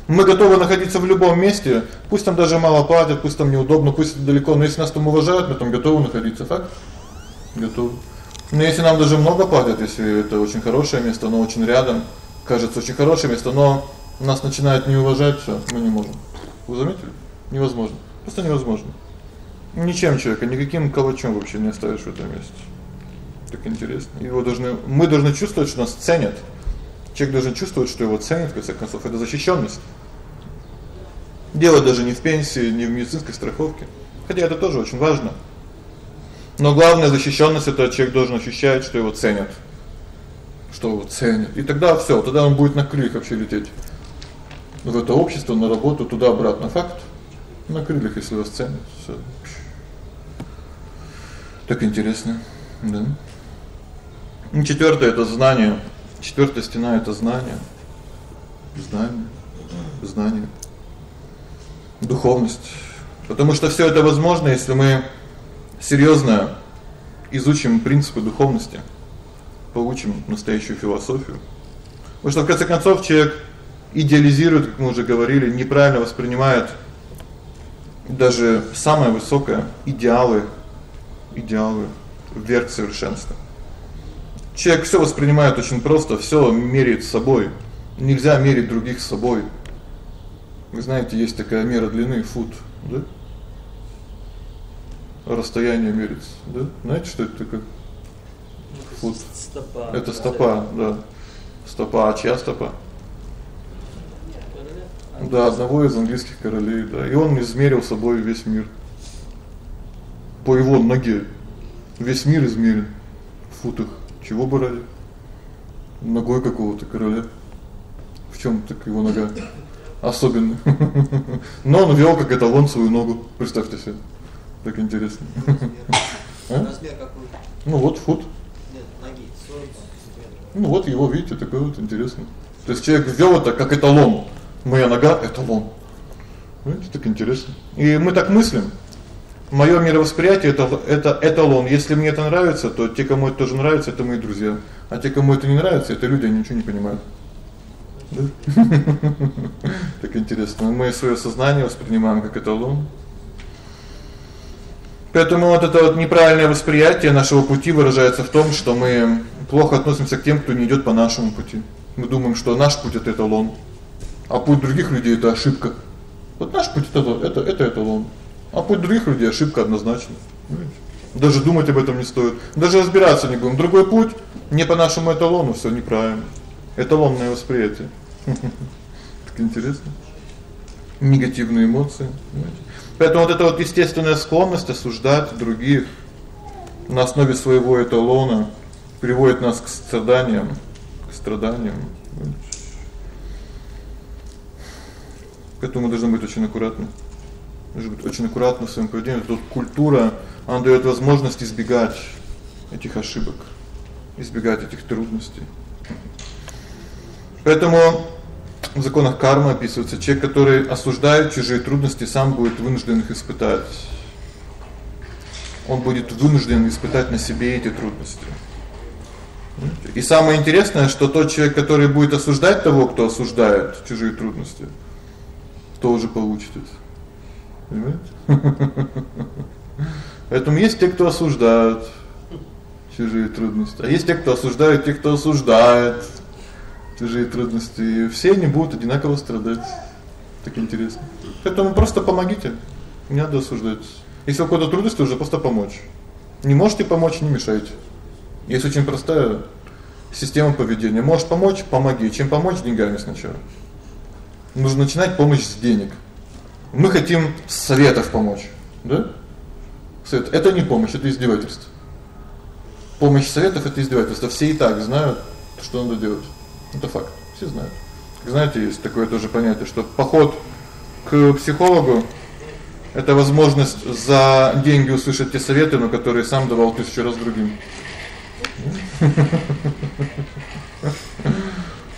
Мы готовы находиться в любом месте, пусть там даже мало платят, пусть там неудобно, пусть далеко, но если нас там уважают, мы там готовы находиться, факт. Готовы. Но если нам даже много платят, если это очень хорошее место, оно очень рядом, кажется очень хорошее место, но нас начинают не уважать, всё, мы не можем. Вы заметили? Невозможно. Просто невозможно. Ничем человека, никаким калачом вообще не оставишь в этом месте. Так интересно. Его должны мы должны чувствовать, что нас ценят. Человек должен чувствовать, что его ценят, в конце это защищённость. Дело даже не в пенсии, не в медицинской страховке. Хотя это тоже очень важно. Но главная защищённость это человек должен ощущать, что его ценят. Что его ценят. И тогда всё, тогда он будет на крыльях вообще лететь. В это общество, на работу, туда-обратно. Факт. На крыльях, если вас ценят. Всё. Так интересно. Да. И четвёртое это знание. Четвёртая стена это знание. Знание. Знание. Духовность. Потому что всё это возможно, если мы серьёзно изучим принципы духовности, получим настоящую философию. Потому что в конце концов человек идеализирует, как мы уже говорили, неправильно воспринимает даже самое высокое идеалы, идеалы верх совершенства. Человек всё воспринимает очень просто, всё меряет собой. Нельзя мерить других собой. Вы знаете, есть такая мера длины фут, да? Расстояние мерится, да? Знаете, что это такое? Фут. Стопа. Это стопа, да. Стопа, а чья стопа? Да, одного из английских королей, да. И он измерил собой весь мир. По его ноге весь мир измерен в футах. Чего бы ради? Ногой какого-то короля. В чём так его нога особенная? Но он вёл как эталон свою ногу, представьте себе. Так интересно. А? Размер какой? Ну вот фут. Нет, ноги 40 сантиметров. Ну вот его, видите, такой вот интересно. То есть человек ввёл это как эталон. Моя нога эталон. Видите, так интересно. И мы так мыслим. Моё мировосприятие это это эталон. Если мне это нравится, то те, кому это тоже нравится, это мои друзья. А те, кому это не нравится, это люди, они ничего не понимают. Да? Так интересно. Мы своё сознание воспринимаем как эталон. Поэтому вот это вот неправильное восприятие нашего пути выражается в том, что мы плохо относимся к тем, кто не идёт по нашему пути. Мы думаем, что наш путь это эталон, а путь других людей это ошибка. Вот наш путь это это это эталон. А путь других людей ошибка однозначно. Даже думать об этом не стоит. Даже разбираться не будем. Другой путь не по нашему эталону, всё неправильно. Эталонное восприятие. Так интересно. Негативные эмоции, понимаете? Поэтому вот эта вот естественная склонность осуждать других на основе своего эталона приводит нас к страданиям, к страданиям. Поэтому мы должны быть очень аккуратны. Нужно быть очень аккуратны в своём поведении. Тут культура, она даёт возможность избегать этих ошибок, избегать этих трудностей. Поэтому в законах кармы описывается человек, который осуждает чужие трудности, сам будет вынужден их испытать. Он будет вынужден испытать на себе эти трудности. И самое интересное, что тот человек, который будет осуждать того, кто осуждает чужие трудности, тоже получит это. Понимаете? Поэтому есть те, кто осуждают чужие трудности, а есть те, кто осуждают тех, кто осуждает чужие трудности, и все они будут одинаково страдать. Так интересно. Поэтому просто помогите. Не надо осуждать. Если у кого-то трудности, уже просто помочь. Не можете помочь не мешайте. Есть очень простая система поведения. Можешь помочь помоги. Чем помочь деньгами сначала. Нужно начинать помощь с денег. Мы хотим советов помочь, да? Совет это не помощь, это издевательство. Помощь советов это издевательство. Все и так знают, что надо делать. Это факт. Все знают. Знаете, есть такое тоже понятие, что поход к психологу это возможность за деньги услышать те советы, но которые сам давал тысячу раз другим.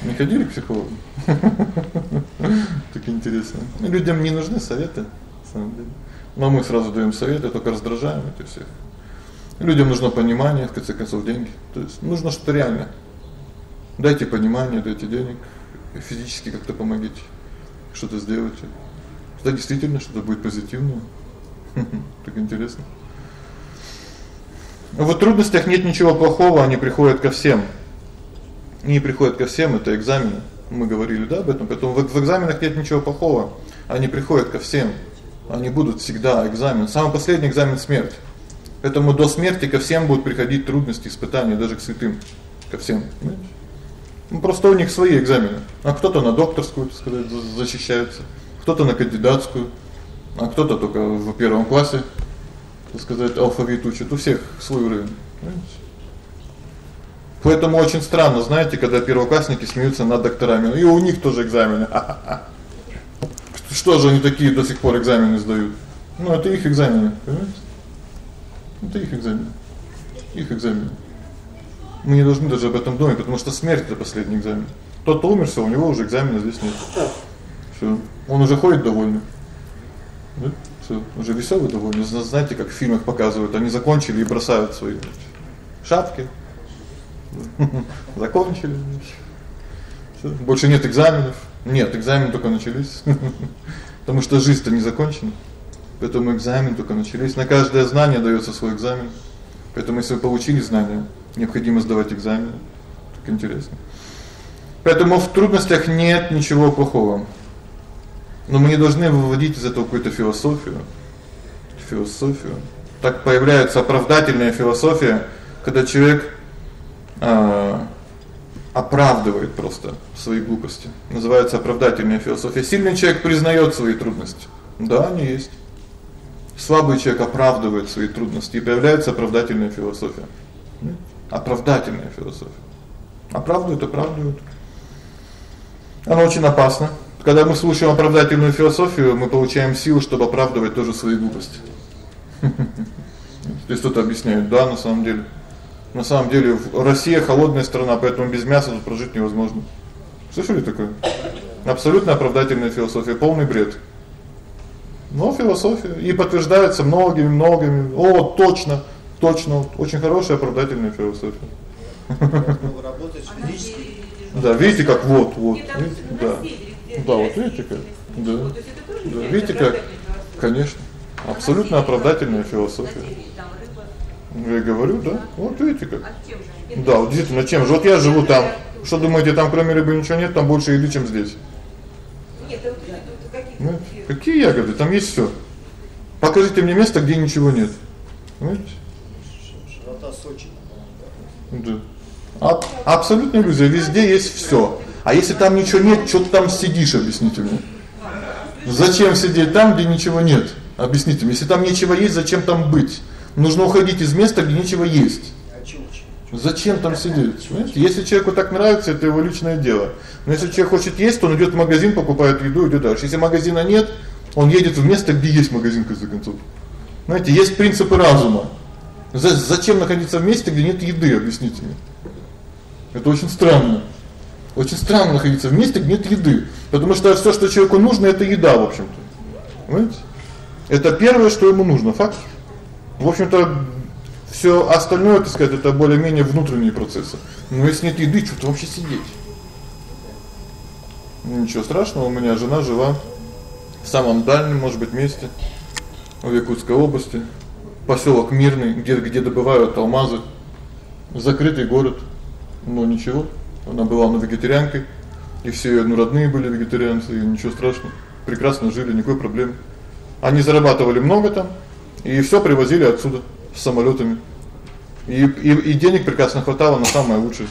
Не ходили к психологу? Так интересно. Людям не нужны советы, на самом деле. Но мы сразу даём советы, только раздражаем этих всех. Людям нужно понимание, в конце концов, деньги. То есть нужно что-то реальное. Дайте понимание, дайте денег, физически как-то помогите. Что-то сделайте. Что действительно что-то будет позитивное. Так интересно. В трудностях нет ничего плохого, они приходят ко всем. Они приходят ко всем, это экзамены. Мы говорили, да, об этом. Поэтому в экзаменах нет ничего плохого. Они приходят ко всем. Они будут всегда экзамен. Самый последний экзамен смерть. Поэтому до смерти ко всем будут приходить трудности, испытания, даже к святым, ко всем, понимаете? Ну просто у них свои экзамены. А кто-то на докторскую, так сказать, защищается, кто-то на кандидатскую, а кто-то только в первом классе, так сказать, алфавит учит. У всех свой уровень, понимаете? Поэтому очень странно, знаете, когда первоклассники смеются над докторами. И у них тоже экзамены. Что же они такие до сих пор экзамены сдают? Ну, это их экзамены, понимаете? Это их экзамены. Их экзамены. Мы не должны даже об этом думать, потому что смерть это последний экзамен. Тот, кто умер, всё, у него уже экзамена здесь нет. Всё. Он уже ходит довольный. Да? Всё, уже веселый довольный. Знаете, как в фильмах показывают, они закончили и бросают свои шапки. Закончили. Всё, больше нет экзаменов. Нет, экзамены только начались. Потому что жизнь-то не закончена. Поэтому экзамен только начались. На каждое знание даётся свой экзамен. Поэтому если вы получили знания, необходимо сдавать экзамен. Так интересно. Поэтому в трудностях нет ничего плохого. Но мы не должны выводить из этого какую-то философию. Философию. Так появляется оправдательная философия, когда человек а оправдывает просто свои глупости. Называется оправдательная философия. Сильный человек признаёт свои трудности. Да, они есть. Слабый человек оправдывает свои трудности, и появляется оправдательная философия. Оправдательная философия. Оправдывают, оправдывают. Она очень опасна. Когда мы слушаем оправдательную философию, мы получаем силу, чтобы оправдывать тоже свои глупости. То есть кто-то объясняет: "Да, на самом деле на самом деле Россия холодная страна, поэтому без мяса тут прожить невозможно". Слышали такое? Абсолютно оправдательная философия, полный бред. Но философия и подтверждается многими, многими. О, точно, точно, очень хорошая оправдательная философия. Много работаешь физически. Да, видите, как вот, вот, видите? Да. Да, вот видите как. Да. Да, видите как? Конечно. Абсолютно оправдательная философия. Я говорю, да? Вот видите как. Да, вот действительно, чем же? Вот я живу там. Что думаете, там кроме рыбы ничего нет, там больше еды, чем здесь? Нет, это какие ну, какие ягоды? Там есть всё. Покажите мне место, где ничего нет. Понимаете? Сочи. Да. А, абсолютно иллюзия, везде есть всё. А если там ничего нет, что ты там сидишь, объясните мне. Зачем сидеть там, где ничего нет? Объясните мне, если там ничего есть, зачем там быть? Нужно уходить из места, где ничего есть. Зачем там сидеть? Понимаете? Если человеку так нравится, это его личное дело. Но если человек хочет есть, то он идёт в магазин, покупает еду, идёт дальше. Если магазина нет, он едет в место, где есть магазин в конце концов. Знаете, есть принципы разума. Зачем находиться в месте, где нет еды, объясните мне. Это очень странно. Очень странно находиться в месте, где нет еды, потому что всё, что человеку нужно это еда, в общем-то. Понимаете? Это первое, что ему нужно, факт. В общем-то, всё остальное, так сказать, это более-менее внутренние процессы. Но если нет еды, что-то вообще сидеть. Ничего страшного, у меня жена жила в самом дальнем, может быть, месте в Якутской области, посёлок Мирный, где где добывают алмазы. Закрытый город. Но ничего. Она была на вегетарианкой, и все её родные были вегетарианцы, и ничего страшного. Прекрасно жили, никакой проблемы. Они зарабатывали много там, и всё привозили отсюда с самолётами. И и и денег прекрасно хватало на самое лучшее,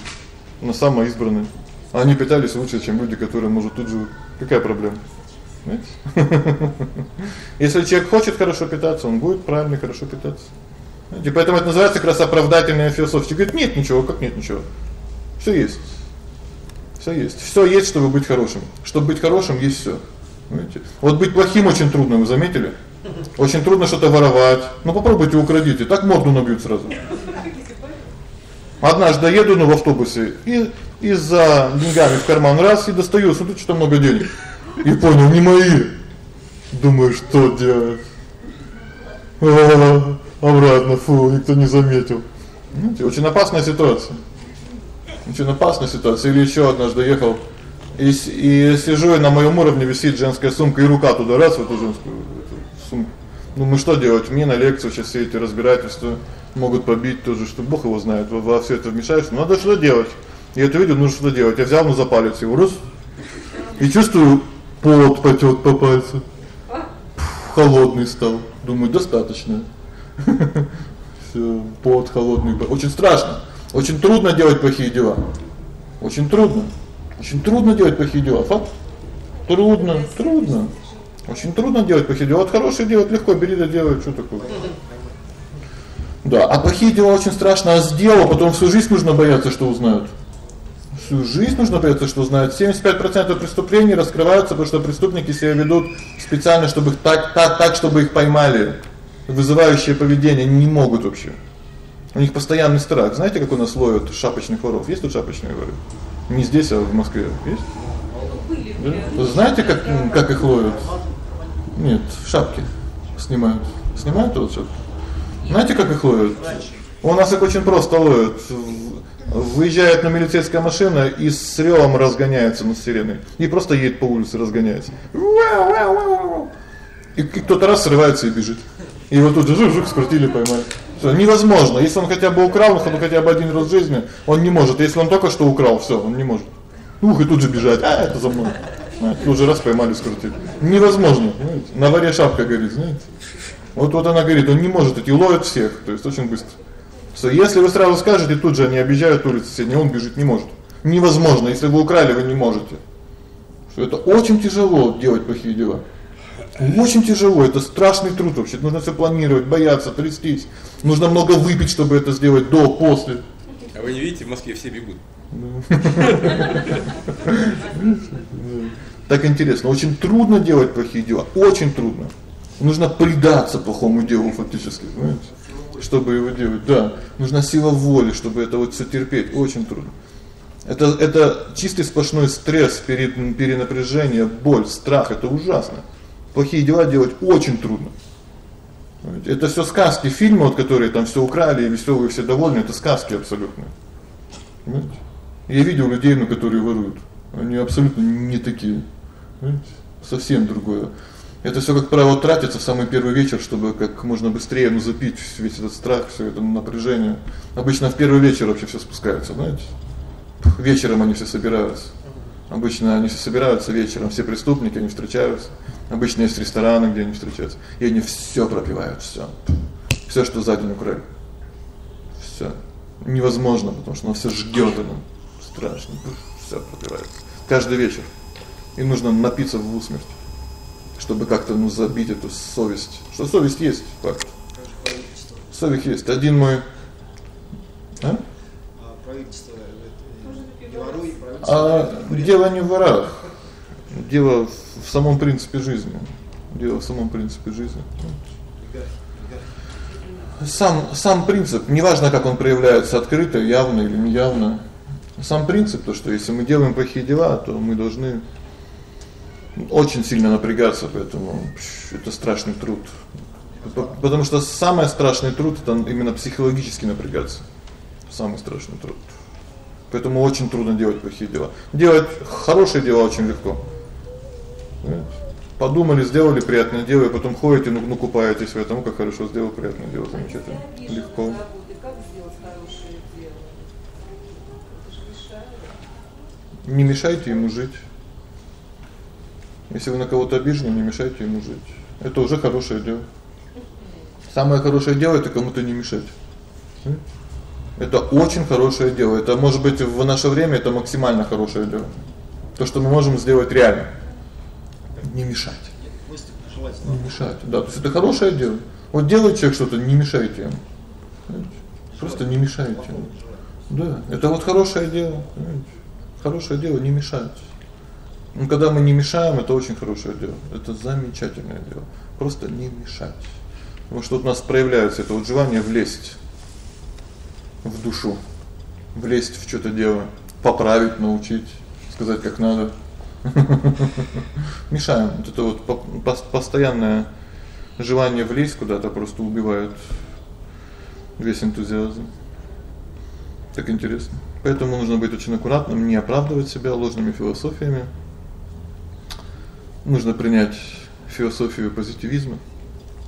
на самое избранное. Они питались лучше, чем люди, которые, может, тут живут. Какая проблема? Знаете? Если человек хочет хорошо питаться, он будет правильно хорошо питаться. Знаете, поэтому это называется как раз оправдательная философия. Говорит: "Нет ничего, как нет ничего. Всё есть. Всё есть. Всё есть, чтобы быть хорошим. Чтобы быть хорошим, есть всё. Понимаете? Вот быть плохим очень трудно, вы заметили? Очень трудно что-то воровать. Ну попробуйте украдите, так морду набьют сразу. Однажды еду ну, в автобусе и и за деньгами в карман раз и достаю, смотрю, что много денег. И понял, не мои. Думаю, что делать? А, обратно, фу, никто не заметил. Знаете, очень опасная ситуация. Очень опасная ситуация. Или ещё однажды ехал и и сижу, и на моём уровне висит женская сумка, и рука туда раз в эту женскую сумку. Ну мы что делать? Мне на лекцию сейчас все эти разбирательства могут побить тоже, что Бог его знает. Во, во всё это вмешаешься. Надо что делать? Я это видел, ну что делать? Я взял ну за палец его раз и чувствую пот потёк по пальцу. Холодный стал. Думаю, достаточно. Всё, пот холодный. Очень страшно. Очень трудно делать плохие дела. Очень трудно. Очень трудно делать плохие дела. Факт. Трудно, трудно. Очень трудно делать плохие дела. Вот хорошие делать легко, бери да делай, что такое. Да, а плохие дела очень страшно, а сделал, потом всю жизнь нужно бояться, что узнают. Всю жизнь нужно бояться, что узнают. 75% преступлений раскрываются, потому что преступники себя ведут специально, чтобы их так так так, чтобы их поймали. Вызывающее поведение не могут вообще. У них постоянный страх. Знаете, как у нас ловят шапочных воров? Есть тут шапочные воры? Не здесь, а в Москве. Есть? Были. Да? Знаете, как как их ловят? Нет, шапки снимают. Снимают вот шапки. Знаете, как их ловят? У нас их очень просто ловят. Выезжает на милицейская машина и с рёвом разгоняется на сиреной. И просто едет по улице, разгоняется. И кто-то раз срывается и бежит. И вот тут же жук скрутили, поймали. Всё, невозможно. Если он хотя бы украл, ну хотя бы один раз в жизни, он не может. Если он только что украл, всё, он не может. Ух, и тут же бежать. А, это за мной. Знаете, уже раз поймали, скрутили. Невозможно, знаете. На варе шапка горит, знаете. Вот вот она говорит, он не может идти, ловит всех, то есть очень быстро. Если вы сразу скажете, тут же они объезжают улицу соседнюю, он бежит не может. Невозможно, если вы украли, вы не можете. Что это очень тяжело делать плохие дела. Очень тяжело, это страшный труд вообще. Нужно всё планировать, бояться, трястись. Нужно много выпить, чтобы это сделать до, после. А вы не видите, в Москве все бегут. Так интересно, очень трудно делать плохие дела, очень трудно. Нужно предаться плохому делу фактически, знаете, чтобы его делать. Да, нужна сила воли, чтобы это вот всё терпеть, очень трудно. Это это чистый сплошной стресс, перед перенапряжение, боль, страх это ужасно. Плохие дела делать очень трудно. Это всё сказки, фильмы, вот которые там всё украли, и весёлые все довольны, это сказки абсолютно. Понимаете? Я видел людей, ну, которые воруют. Они абсолютно не такие. Понимаете? Совсем другое. Это всё, как правило, тратится в самый первый вечер, чтобы как можно быстрее ну запить весь этот страх, всё это напряжение. Обычно в первый вечер вообще всё спускается, знаете? Вечером они все собираются. Обычно они все собираются вечером, все преступники, они встречаются. Обычно есть рестораны, где они встречаются, и они всё пропивают, всё. Всё, что за день украли. Всё. Невозможно, потому что оно всё жгёт оно. Страшно. Всё пропивается. Каждый вечер. И нужно напиться в усмерть, чтобы как-то ну забить эту совесть. Что совесть есть, факт. Совесть есть. Один мой А? Правительство правительство. А дело не в ворах. Дело в самом принципе жизни. Дело в самом принципе жизни. Сам сам принцип, неважно, как он проявляется, открыто, явно или неявно. Сам принцип то, что если мы делаем плохие дела, то мы должны очень сильно напрягаться, поэтому это страшный труд. Потому что самый страшный труд это именно психологически напрягаться. Самый страшный труд. Поэтому очень трудно делать плохие дела. Делать хорошие дела очень легко. Подумали, сделали приятное дело, и потом ходите, ну, ну купаетесь в этом, как хорошо сделал приятное дело, замечательно. Легко. Не мешайте ему жить. Если вы на кого-то обижены, не мешайте ему жить. Это уже хорошее дело. Самое хорошее дело это кому-то не мешать. Это очень хорошее дело. Это может быть в наше время это максимально хорошее дело. То, что мы можем сделать реально. Не мешать. Не мешать. Да, то есть это хорошее дело. Вот делает человек что-то, не мешайте ему. Просто не мешайте ему. Да, это вот хорошее дело? Хорошее дело не мешать. Ну когда мы не мешаем, это очень хорошее дело. Это замечательное дело. Просто не мешать. Потому что у нас проявляется это вот желание влезть в душу, влезть в что-то дело, поправить, научить, сказать как надо. Мешаем. Вот это вот постоянное желание влезть куда-то просто убивает весь энтузиазм. Так интересно. Поэтому нужно быть очень аккуратным, не оправдывать себя ложными философиями. Нужно принять философию позитивизма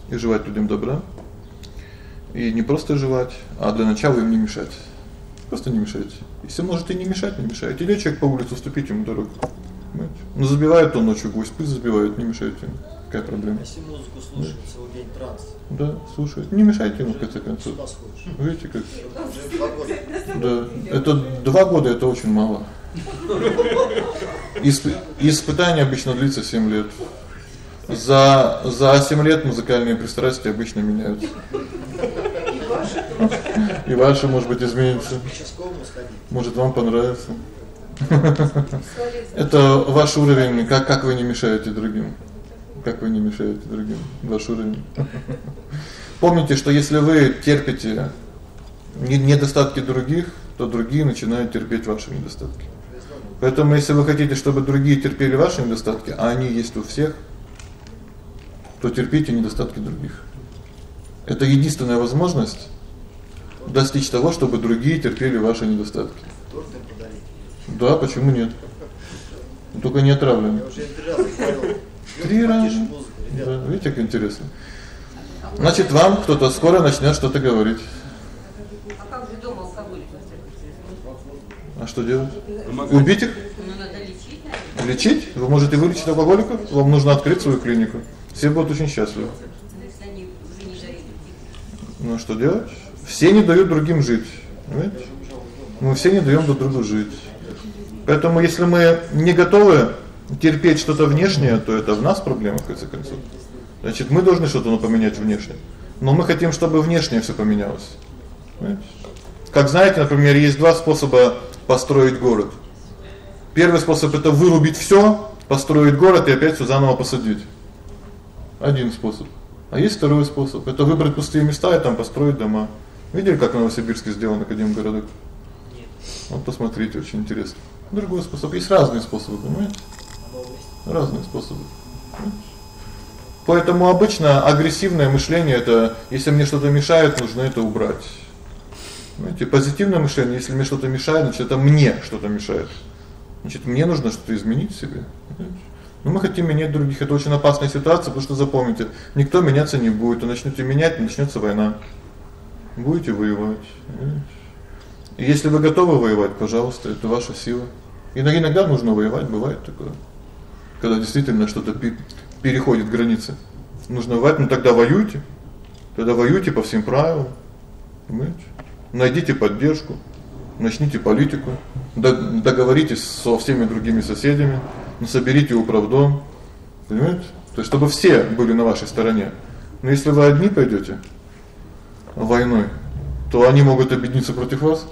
и желать людям добра. И не просто желать, а для начала им не мешать. Просто не мешайте. Если можете не мешать, не мешайте. Или человек по улице уступить ему дорогу. Понимаете? Ну забивает он ночью гвоздь, пусть забивает, не мешайте ему. Какая проблема? Если музыку слушать целый день транс. Да, слушает. Не мешайте ему в конце концов. Видите, как два. Да. Это 2 года это очень мало. Исп... испытание обычно длится 7 лет. За за 7 лет музыкальные пристрастия обычно меняются. И ваши И ваши, может быть, изменятся. Может, вам понравится. Это ваш уровень, как как вы не мешаете другим. Как вы не мешаете другим. Ваш уровень. Помните, что если вы терпите недостатки других, то другие начинают терпеть ваши недостатки. Поэтому если вы хотите, чтобы другие терпели ваши недостатки, а они есть у всех, то терпите недостатки других. Это единственная возможность достичь того, чтобы другие терпели ваши недостатки. Да, почему нет? Только не отравлен. Три раза. Да, видите, как интересно. Значит, вам кто-то скоро начнёт что-то говорить. А как же дома алкоголик А что делать? Убить их? Ну надо лечить, наверное. Лечить? Вы можете вылечить алкоголиков? Вам нужно открыть свою клинику. Все будут очень счастливы. Ну. Ну что делать? Все не дают другим жить. Понимаете? Мы все не даём друг другу жить. Поэтому если мы не готовы терпеть что-то внешнее, то это в нас проблема в конце концов. Значит, мы должны что-то поменять внешне. Но мы хотим, чтобы внешнее всё поменялось. Понимаете? Как знаете, например, есть два способа построить город. Первый способ это вырубить всё, построить город и опять всё заново посадить. Один способ. А есть второй способ это выбрать пустые места и там построить дома. Видели, как в Новосибирске сделан академгородок? Нет. Вот посмотрите, очень интересно. Другой способ, есть разные способы, понимаете? Разные способы. Поэтому обычно агрессивное мышление это если мне что-то мешает, нужно это убрать. Знаете, позитивное мышление, если мне что-то мешает, значит это мне что-то мешает. Значит, мне нужно что-то изменить в себе. Но мы хотим менять других. Это очень опасная ситуация, потому что запомните, никто меняться не будет. Вы начнёте менять, начнётся война. Будете воевать. И если вы готовы воевать, пожалуйста, это ваша сила. Иногда нужно воевать, бывает такое. Когда действительно что-то переходит границы. Нужно воевать, ну тогда воюйте. Тогда воюйте по всем правилам. Понимаете? Найдите поддержку, начните политику, договоритесь со всеми другими соседями, ну соберите управдом. Понимаете? То есть чтобы все были на вашей стороне. Но если вы одни пойдёте войной, то они могут объединиться против вас.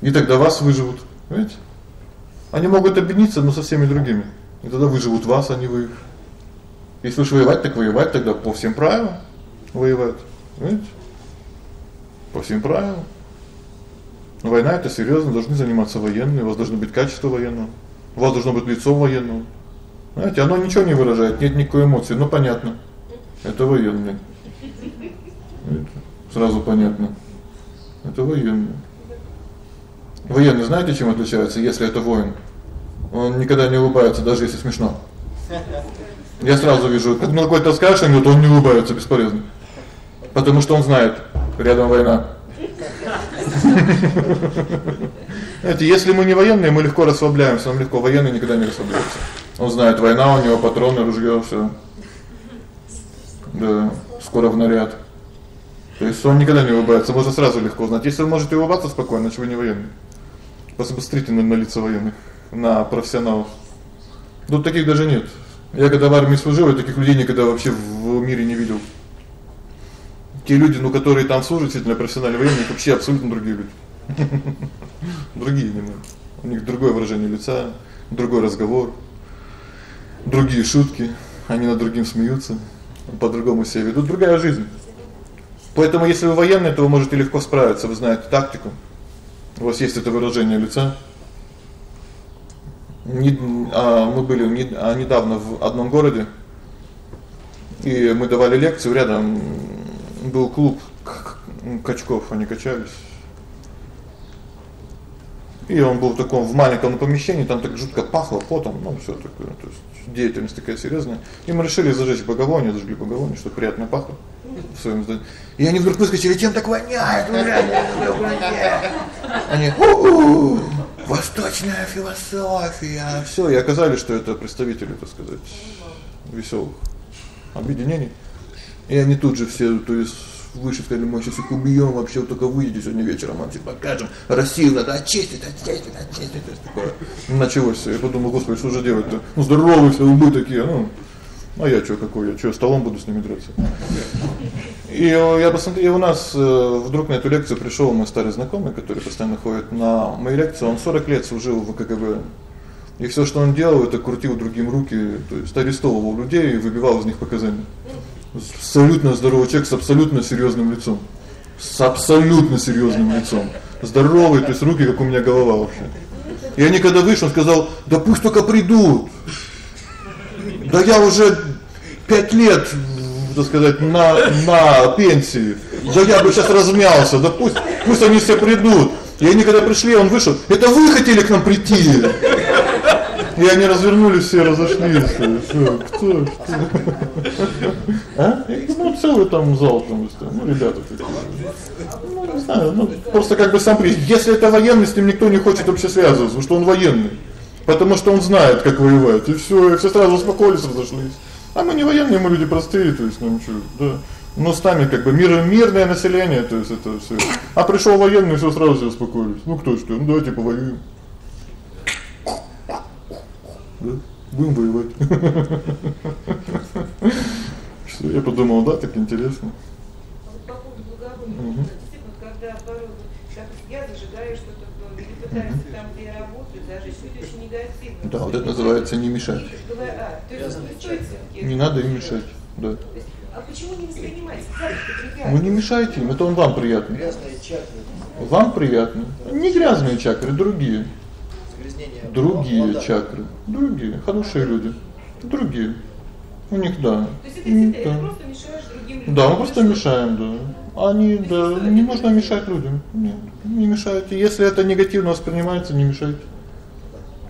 И тогда вас выживут, понимаете? Они могут объединиться, но со всеми другими. И тогда выживут вас, а не вы их. Если уж воевать, так воевать тогда по всем правилам воевать. Понимаете? По всем правилам. Война это серьёзно, должны заниматься военные, у вас должно быть качество военного. У вас должно быть лицо военного. Знаете, оно ничего не выражает, нет никакой эмоции, ну понятно. Это военный. Это сразу понятно. Это военный. Военный знаете, чем отличается, если это воин? Он никогда не улыбается, даже если смешно. Я сразу вижу, как на какой-то скажешь, анекдот, он не улыбается бесполезно. Потому что он знает, рядом война. Знаете, если мы не военные, мы легко расслабляемся, нам легко, военный никогда не расслабляется. Он знает, война, у него патроны, ружьё, всё. Да, скоро в наряд. То есть он никогда не улыбается, можно сразу легко узнать. Если вы можете улыбаться спокойно, значит вы не военный. Посмотрите на, на лица военных, на профессионалов. Тут таких даже нет. Я когда в армии служил, я таких людей никогда вообще в мире не видел. Те люди, ну, которые там служат, действительно профессиональные военные, вообще абсолютно другие люди. Другие немного. У них другое выражение лица, другой разговор, другие шутки, они над другим смеются, по-другому себя ведут, другая жизнь. Поэтому если вы военный, то вы можете легко справиться, вы знаете тактику. У вас есть это выражение лица. Не, а, мы были не, а, недавно в одном городе. И мы давали лекцию, рядом был клуб качков, они качались. И он был в таком в маленьком помещении, там так жутко пахло потом, ну всё такое, то есть деятельность такая серьезная. И мы решили зажечь боговоню, зажгли боговоню, чтобы приятно пахло в своём здании. И они вдруг выскочили, чем так воняет, Они: "У-у! Восточная философия". Всё, и оказались, что это представители, так сказать, весёлых объединений. И они тут же все, то есть выше сказали, мы сейчас их убьём, вообще вот только выйдите сегодня вечером, мы тебе покажем. Россию надо очистить, очистить, очистить. То такое. Началось. Я подумал, господи, что же делать-то? Ну здоровые все убы такие, ну. А я что какой? Я что, столом буду с ними драться? И я посмотрел, и у нас э, вдруг на эту лекцию пришёл мой старый знакомый, который постоянно ходит на мои лекции. Он 40 лет служил в КГБ. И всё, что он делал, это крутил другим руки, то есть арестовывал людей и выбивал из них показания абсолютно здоровый человек с абсолютно серьёзным лицом. с абсолютно серьёзным лицом. Здоровый, то есть руки как у меня голова вообще. И они когда вышел, сказал: "Да пусть только придут". Да я уже пять лет, так сказать, на на пенсии. Да я бы сейчас размялся. Да пусть пусть они все придут. И они когда пришли, он вышел: "Это вы хотели к нам прийти?" И они развернулись, все разошлись. Кто? Что? А? Ну целый там зал там. Ну ребята такие. Ну не знаю, ну просто как бы сам приз. Если это военный, с ним никто не хочет вообще связываться, потому что он военный. Потому что он знает, как воевать. И всё, и все сразу успокоились, разошлись. А мы не военные, мы люди простые, то есть нам что, да. Но с нами как бы мир, мирное население, то есть это всё. А пришёл военный, всё сразу все успокоились. Ну кто что? Ну давайте повоюем. Да? Будем воевать. Что я подумал, да, так интересно. А вот по поводу благовония, действительно, когда порой так я зажигаю что-то или пытаюсь там, где я работаю, даже люди очень негативно. Да, вот это называется не мешать. А, то есть не Не надо им мешать. Да. А почему не воспринимать? Вы не мешайте им, это он вам приятно. Грязные чакры. Вам приятно. Не грязные чакры, другие. Другие чакры. Другие, хорошие люди. Другие. У них да. То есть это, это просто мешаешь другим людям. Да, мы просто мешаем, да. Они да, не нужно мешать людям. Нет, не мешайте. Если это негативно воспринимается, не мешайте.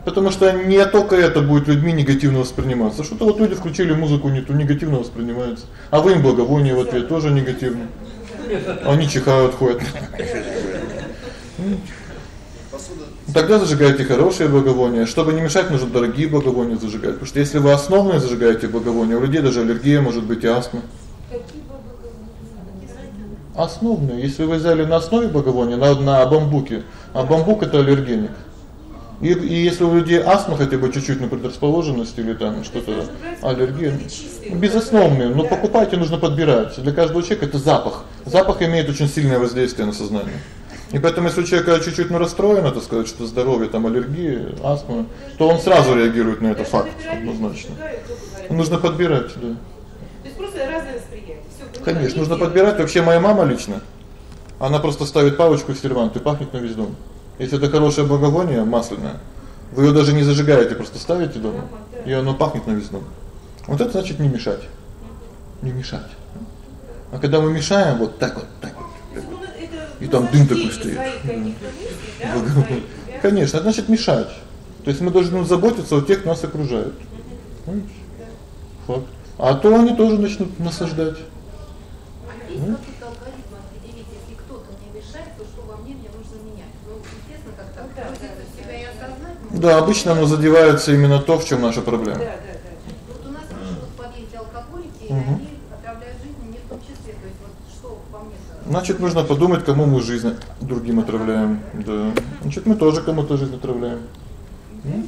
Потому что не только это будет людьми негативно восприниматься. Что-то вот люди включили музыку не ту, негативно воспринимается. А вы им благовоние в ответ тоже негативно. Они чихают, ходят. Тогда зажигайте хорошие благовония. Чтобы не мешать, нужно дорогие благовония зажигать. Потому что если вы основные зажигаете благовония, у людей даже аллергия может быть и астма. Основные. Если вы взяли на основе благовония, на на бамбуке, а бамбук это аллергеник. И и если у людей астма хотя бы чуть-чуть на предрасположенность или там что-то аллергия, безусловно, но покупайте нужно подбирать. Для каждого человека это запах. Запах имеет очень сильное воздействие на сознание. И поэтому если у человека чуть-чуть ну расстроено, так сказать, что здоровье, там аллергия, астма, то он сразу реагирует на это факт однозначно. Нужно подбирать, да. То есть просто разное восприятие. Всё, Конечно, нужно подбирать. Вообще моя мама лично она просто ставит палочку в сервант и пахнет на весь дом. Если это хорошее благовоние масляное, вы её даже не зажигаете, просто ставите дома, и оно пахнет на весь дом. Вот это значит не мешать. Не мешать. А когда мы мешаем вот так вот, так и там дым такой стоит. Конечно, это значит мешать. То есть мы должны заботиться о тех, кто нас окружают. Понимаете? Факт. А то они тоже начнут насаждать. Ну, да, обычно оно задевается именно то, в чём наша проблема. Да, да, да. Вот у нас живут в подъезде алкоголики, угу. и они отравляют жизнь не в том числе. То есть вот что по мне Значит, нужно подумать, кому мы жизнь другим отравляем. Да. Значит, мы тоже кому-то жизнь отравляем. Или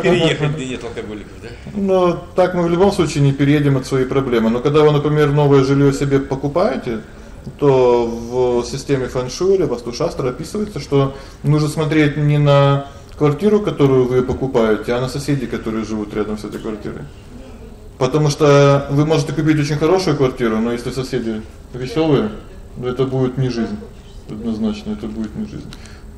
переехать, где нет алкоголиков, да? Ну, так мы в любом случае не переедем от своей проблемы. Но когда вы, например, новое жилье себе покупаете, то в системе фэн-шуй или васту-шастра описывается, что нужно смотреть не на квартиру, которую вы покупаете, а на соседей, которые живут рядом с этой квартирой. Потому что вы можете купить очень хорошую квартиру, но если соседи веселые, это будет не жизнь. Однозначно это будет не жизнь.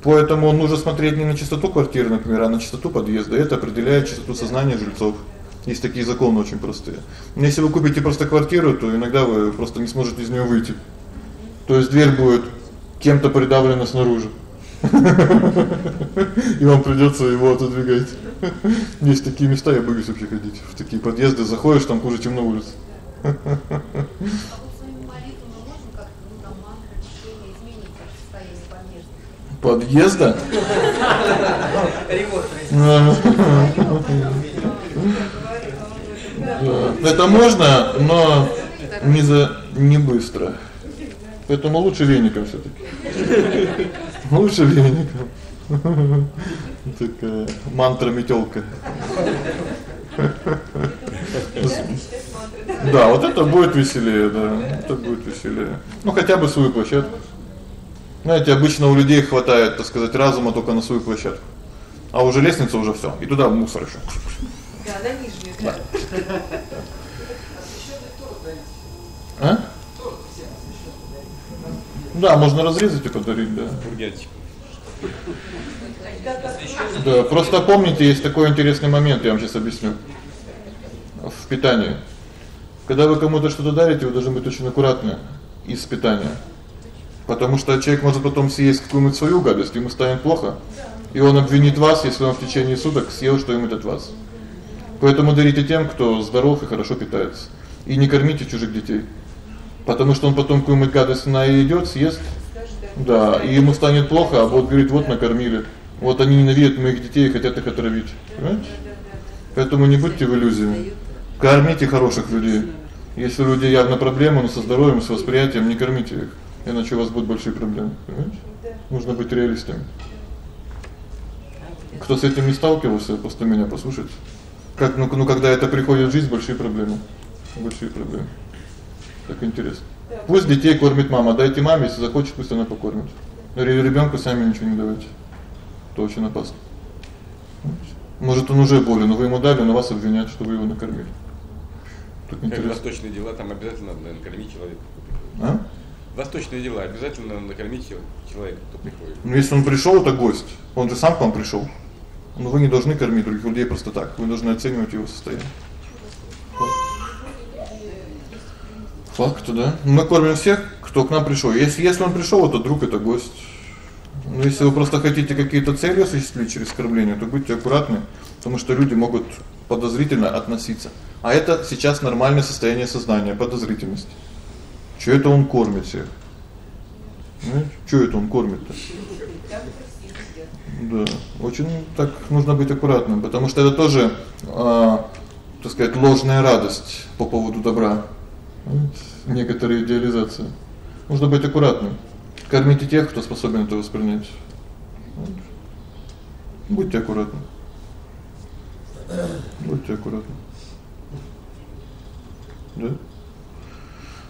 Поэтому нужно смотреть не на чистоту квартиры, например, а на чистоту подъезда. Это определяет чистоту сознания жильцов. Есть такие законы очень простые. Но если вы купите просто квартиру, то иногда вы просто не сможете из неё выйти. То есть дверь будет кем-то придавлена снаружи. И вам придётся его отодвигать. Есть такие места, я боюсь вообще ходить. В такие подъезды заходишь, там хуже, чем на. Подъезда? Это можно, но не за не быстро. Поэтому лучше веником всё-таки. Лучше веником. Такая мантра метёлка. Да, вот это будет веселее, да. Это будет веселее. Ну хотя бы свою площадку. Знаете, обычно у людей хватает, так сказать, разума только на свою площадку. А уже лестница уже всё. И туда мусор ещё. Да, на нижнюю. Да. А? Да, можно разрезать и подарить, да. Бургерчик. Да, просто помните, есть такой интересный момент, я вам сейчас объясню. В питании. Когда вы кому-то что-то дарите, вы должны быть очень аккуратны из питания. Потому что человек может потом съесть какую-нибудь свою гадость, ему станет плохо. И он обвинит вас, если он в течение суток съел что-нибудь от вас. Поэтому дарите тем, кто здоров и хорошо питается. И не кормите чужих детей. Потому что он потом какую-нибудь гадость наедёт, съест. Да, и ему станет плохо, а вот говорит: "Вот накормили". Вот они ненавидят моих детей хотят их отравить. Понимаете? Поэтому не будьте в иллюзии. Кормите хороших людей. Если у людей явно проблемы ну, со здоровьем, с восприятием, не кормите их, иначе у вас будут большие проблемы, понимаете? Нужно быть реалистами. Кто с этим не сталкивался, просто меня послушайте. Как ну, ну когда это приходит в жизнь, большие проблемы. Большие проблемы. Так интересно. Пусть детей кормит мама, дайте маме, если захочет, пусть она покормит. Но ребёнку сами ничего не давайте. Это очень опасно. Может, он уже болен, но вы ему дали, но вас обвиняют, что вы его накормили. Так интересно. Как восточные дела, там обязательно надо накормить человека. А? Восточные дела обязательно накормить человека, кто приходит. Ну если он пришёл, это гость. Он же сам к вам пришёл. Но вы не должны кормить других людей просто так. Вы должны оценивать его состояние. Факт, да? Мы кормим всех, кто к нам пришёл. Если если он пришёл, это друг, это гость. Но если вы просто хотите какие-то цели осуществить через кормление, то будьте аккуратны, потому что люди могут подозрительно относиться. А это сейчас нормальное состояние сознания подозрительность. Что это он кормит всех? Ну, что это он кормит-то? Да, очень так нужно быть аккуратным, потому что это тоже, а, так сказать, ложная радость по поводу добра. Некоторые идеализации. Нужно быть аккуратным. Кормите тех, кто способен это воспринять. Будьте аккуратны. Будьте аккуратны. Да?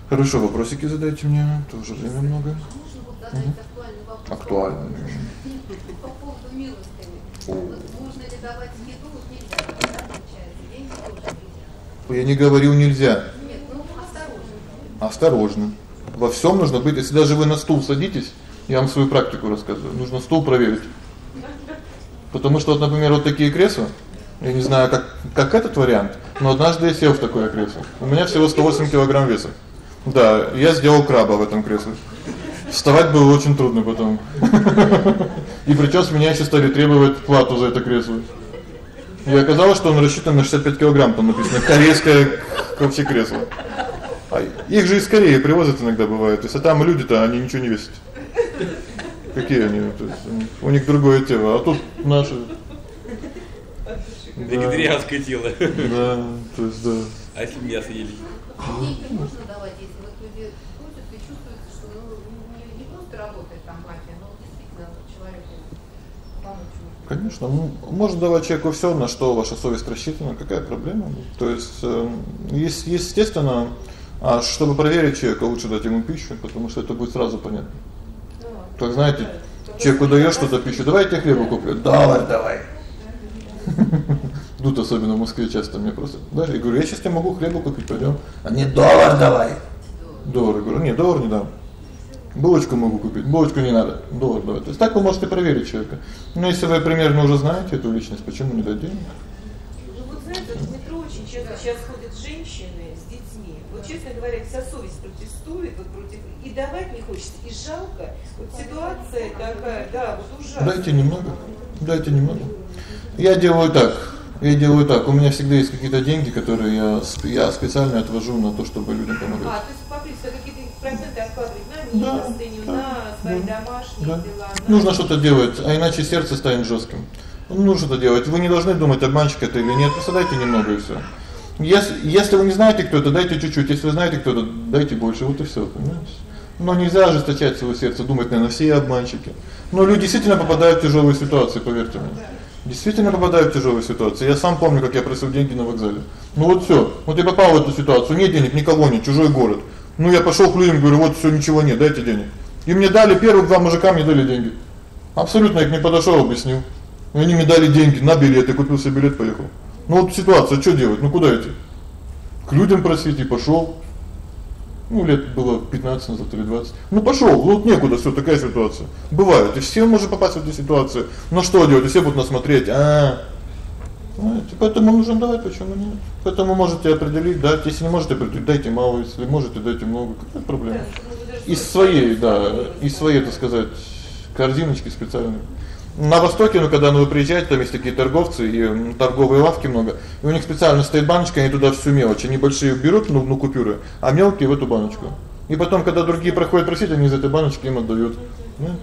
Хорошо, вопросики задайте мне, тоже время много. Можно вот актуальный. По поводу милостыни. Можно ли давать еду? Нельзя. Я не говорил нельзя. Осторожно. Во всём нужно быть, если даже вы на стул садитесь, я вам свою практику рассказываю. Нужно стул проверить. Потому что вот, например, вот такие кресла, я не знаю, как как этот вариант, но однажды я сел в такое кресло. У меня всего 108 килограмм веса. Да, я сделал краба в этом кресле. Вставать было очень трудно потом. И причём с меня ещё стали требовать плату за это кресло. И оказалось, что он рассчитан на 65 килограмм, там написано корейское вообще кресло. А их же из Кореи привозят иногда бывает. Если там люди-то они ничего не весят. Какие они? То есть у них другое тело, а тут наши. Вегетарианское тело. Да, то есть да. А если мясо ели? Деньги можно давать, если вот люди просят и чувствуется, что ну, не, не просто работает компания, но действительно человеку помочь. Конечно, ну, можно давать человеку всё, на что ваша совесть рассчитана, какая проблема? То есть э, есть естественно, а чтобы проверить человека, лучше дать ему пищу, потому что это будет сразу понятно. Как знаете, человеку даёшь что-то пищу, давай я тебе хлеба куплю. Давай, давай. Тут особенно в Москве часто мне просят. Да, я говорю, я сейчас тебе могу хлеба купить, пойдём. А мне доллар давай. Доллар, говорю, нет, доллар не дам. Булочку могу купить, булочку не надо. Доллар давай. То есть так вы можете проверить человека. Но если вы примерно уже знаете эту личность, почему не денег? Ну вот знаете, в метро очень часто сейчас ходят женщины честно говоря, вся совесть протестует вот против и давать не хочется, и жалко. Вот ситуация такая, да, вот ужасно. Дайте немного. Дайте немного. Я делаю так. Я делаю так. У меня всегда есть какие-то деньги, которые я я специально отвожу на то, чтобы людям А, помогать. то есть по принципу какие-то проценты откладывать на Да, милостыню, да, на свои да, домашние да. дела. на- Нужно что-то делать, а иначе сердце станет жёстким. Ну, нужно что-то делать. Вы не должны думать, обманщик это или нет, просто дайте немного и всё. Если если вы не знаете, кто это, дайте чуть-чуть. Если вы знаете, кто это, дайте больше. Вот и всё, понимаете? Но нельзя ожесточать своё сердце, думать, наверное, все обманщики. Но люди действительно попадают в тяжёлые ситуации, поверьте мне. Действительно попадают в тяжёлые ситуации. Я сам помню, как я просил деньги на вокзале. Ну вот всё. Вот я попал в эту ситуацию, нет денег, никого нет, чужой город. Ну я пошёл к людям, говорю: "Вот всё, ничего нет, дайте денег". И мне дали первых два мужика мне дали деньги. Абсолютно я к ним подошёл, объяснил. Они мне дали деньги на билет, я купил себе билет, поехал. Ну вот ситуация, что делать? Ну куда идти? К людям просить и пошёл. Ну, лет было 15 назад или 20. Ну пошёл, вот некуда, всё, такая ситуация. Бывает, и все может попасть в эту ситуацию. Но что делать? Все будут нас смотреть. А, Понимаете? Поэтому нужно давать, почему нет? Поэтому можете определить, дать, если не можете определить, дайте мало, если можете, дайте много. Какая проблема? Из своей, да, из своей, так сказать, корзиночки специальной. На востоке, ну когда ну вы приезжаете, там есть такие торговцы и торговые лавки много. И у них специально стоит баночка, они туда всю мелочь, они большие берут, ну, ну купюры, а мелкие в эту баночку. И потом, когда другие проходят просить, они из этой баночки им отдают. Понимаете?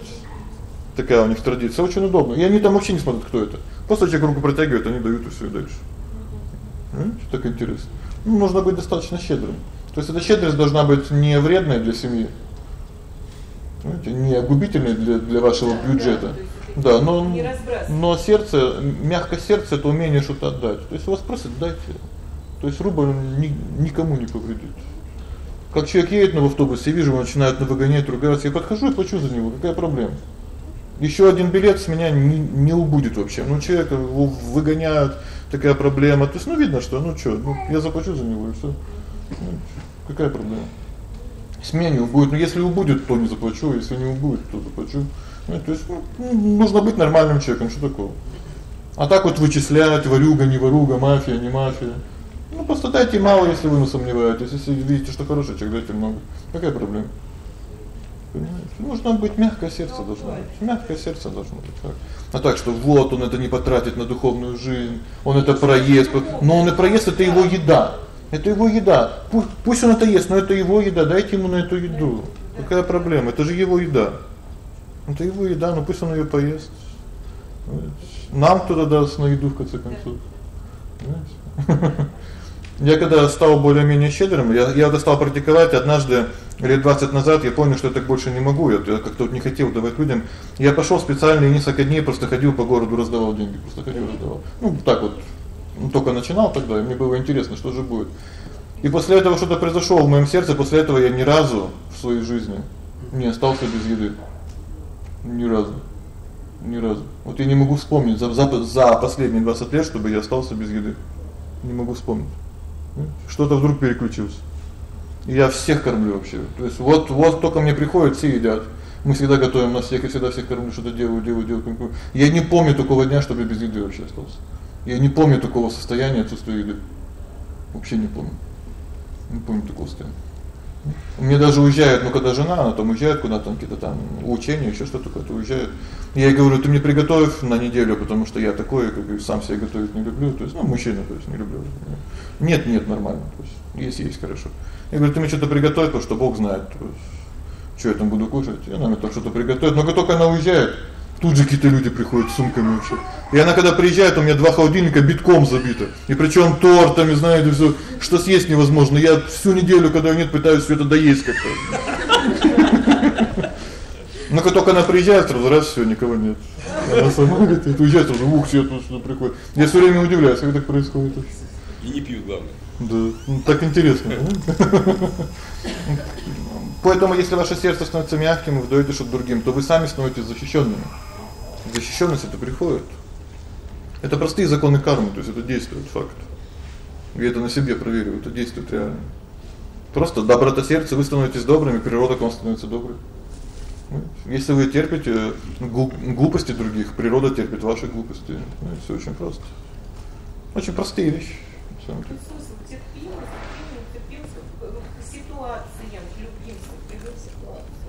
Такая у них традиция, очень удобно. И они там вообще не смотрят, кто это. Просто человек руку протягивает, они дают и всё, и дальше. Понимаете, так интересно. Ну, нужно быть достаточно щедрым. То есть эта щедрость должна быть не вредная для семьи. Понимаете, не губительной для для вашего бюджета. Да, да но но сердце, мягкое сердце это умение что-то отдать. То есть вас просят, дайте. То есть рубль ни, никому не повредит. Как человек едет на автобусе, вижу, он начинает выгонять, ругаться, я подхожу и плачу за него. Какая проблема? Ещё один билет с меня не не убудет вообще. Ну человека выгоняют, такая проблема. То есть ну видно, что ну что, ну я заплачу за него и всё. Ну, какая проблема? С меня не убудет. Но если убудет, то не заплачу, если не убудет, то заплачу. Ну то есть ну, нужно быть нормальным человеком, что такого? А так вот вычислять, варюга, не варуга, мафия, не мафия. Ну просто дайте мало, если вы сомневаетесь. Если видите, что хороший человек, дайте много. Какая проблема? Понимаете? Нужно быть мягкое сердце должно быть. Мягкое сердце должно быть так. А так что вот он это не потратит на духовную жизнь, он это проест, но он и проест это его еда. Это его еда. Пусть пусть он это ест, но это его еда, дайте ему на эту еду. Какая проблема? Это же его еда. Это его еда, но пусть он её поест. Нам кто-то даст на еду в конце концов. Понимаете? Я когда стал более-менее щедрым, я я достал практиковать однажды лет 20 назад, я понял, что я так больше не могу. Я, я как-то вот не хотел давать людям. Я пошёл специально и несколько дней просто ходил по городу, раздавал деньги, просто ходил, раздавал. Ну, так вот. Ну, только начинал тогда, и мне было интересно, что же будет. И после этого что-то произошло в моем сердце, после этого я ни разу в своей жизни не остался без еды. Ни разу. Ни разу. Вот я не могу вспомнить за за, за последние 20 лет, чтобы я остался без еды. Не могу вспомнить. Что-то вдруг переключилось. Я всех кормлю вообще. То есть вот вот кто ко мне приходит, все едят. Мы всегда готовим на всех, и всегда всех кормлю, что-то делаю, делаю, делаю. Я не помню такого дня, чтобы без еды вообще остался. Я не помню такого состояния отсутствия еды. Вообще не помню. Не помню такого состояния. Меня даже уезжает, ну когда жена, она там уезжает куда-то какие-то там учения, ещё что-то такое, уезжает. Я ей говорю: "Ты мне приготовь на неделю, потому что я такой, как бы сам себе готовить не люблю". То есть, ну, мужчина, то есть не люблю. Нет, нет, нормально, то есть есть есть хорошо. Я говорю: "Ты мне что-то приготовь, потому что Бог знает, что я там буду кушать". И она мне там что-то приготовит. Но как только она уезжает, тут же какие-то люди приходят с сумками вообще. И она когда приезжает, у меня два холодильника битком забиты. И причём тортами, знаете, всё, что съесть невозможно. Я всю неделю, когда её нет, пытаюсь всё это доесть как-то. Но как только она приезжает, сразу раз всё, никого нет. Она сама говорит, и уезжает уже, ух, все тут что приходит. Я всё время удивляюсь, как так происходит. И не пьют, главное. Да, ну так интересно. Поэтому если ваше сердце становится мягким, вы даёте что-то другим, то вы сами становитесь защищёнными. Защищённость это приходит. Это простые законы кармы, то есть это действует факт. Я это на себе проверил, это действует реально. Просто доброта сердца, вы становитесь добрыми, природа к вам становится доброй. Если вы терпите глупости других, природа терпит ваши глупости. Ну, всё очень просто. Очень простые вещи. Всё.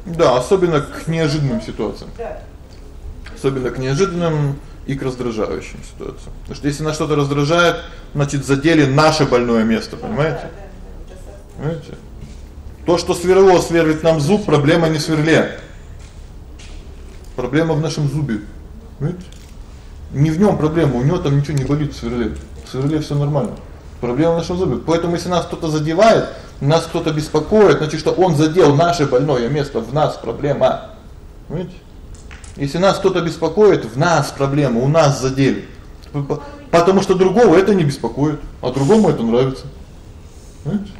Да, особенно к неожиданным ситуациям. Да. Особенно к неожиданным и к раздражающим ситуациям. Потому что если нас что-то раздражает, значит, задели наше больное место, понимаете? Понимаете? То, что сверло сверлит нам зуб, проблема не в сверле. Проблема в нашем зубе. Понимаете? Не в нём проблема, у него там ничего не болит в сверле. В сверле всё нормально. Проблема в нашем зубе. Поэтому если нас кто-то задевает, нас кто-то беспокоит, значит, что он задел наше больное место, в нас проблема. Понимаете? Если нас кто-то беспокоит, в нас проблема, у нас задели. Потому что другого это не беспокоит, а другому это нравится. Понимаете?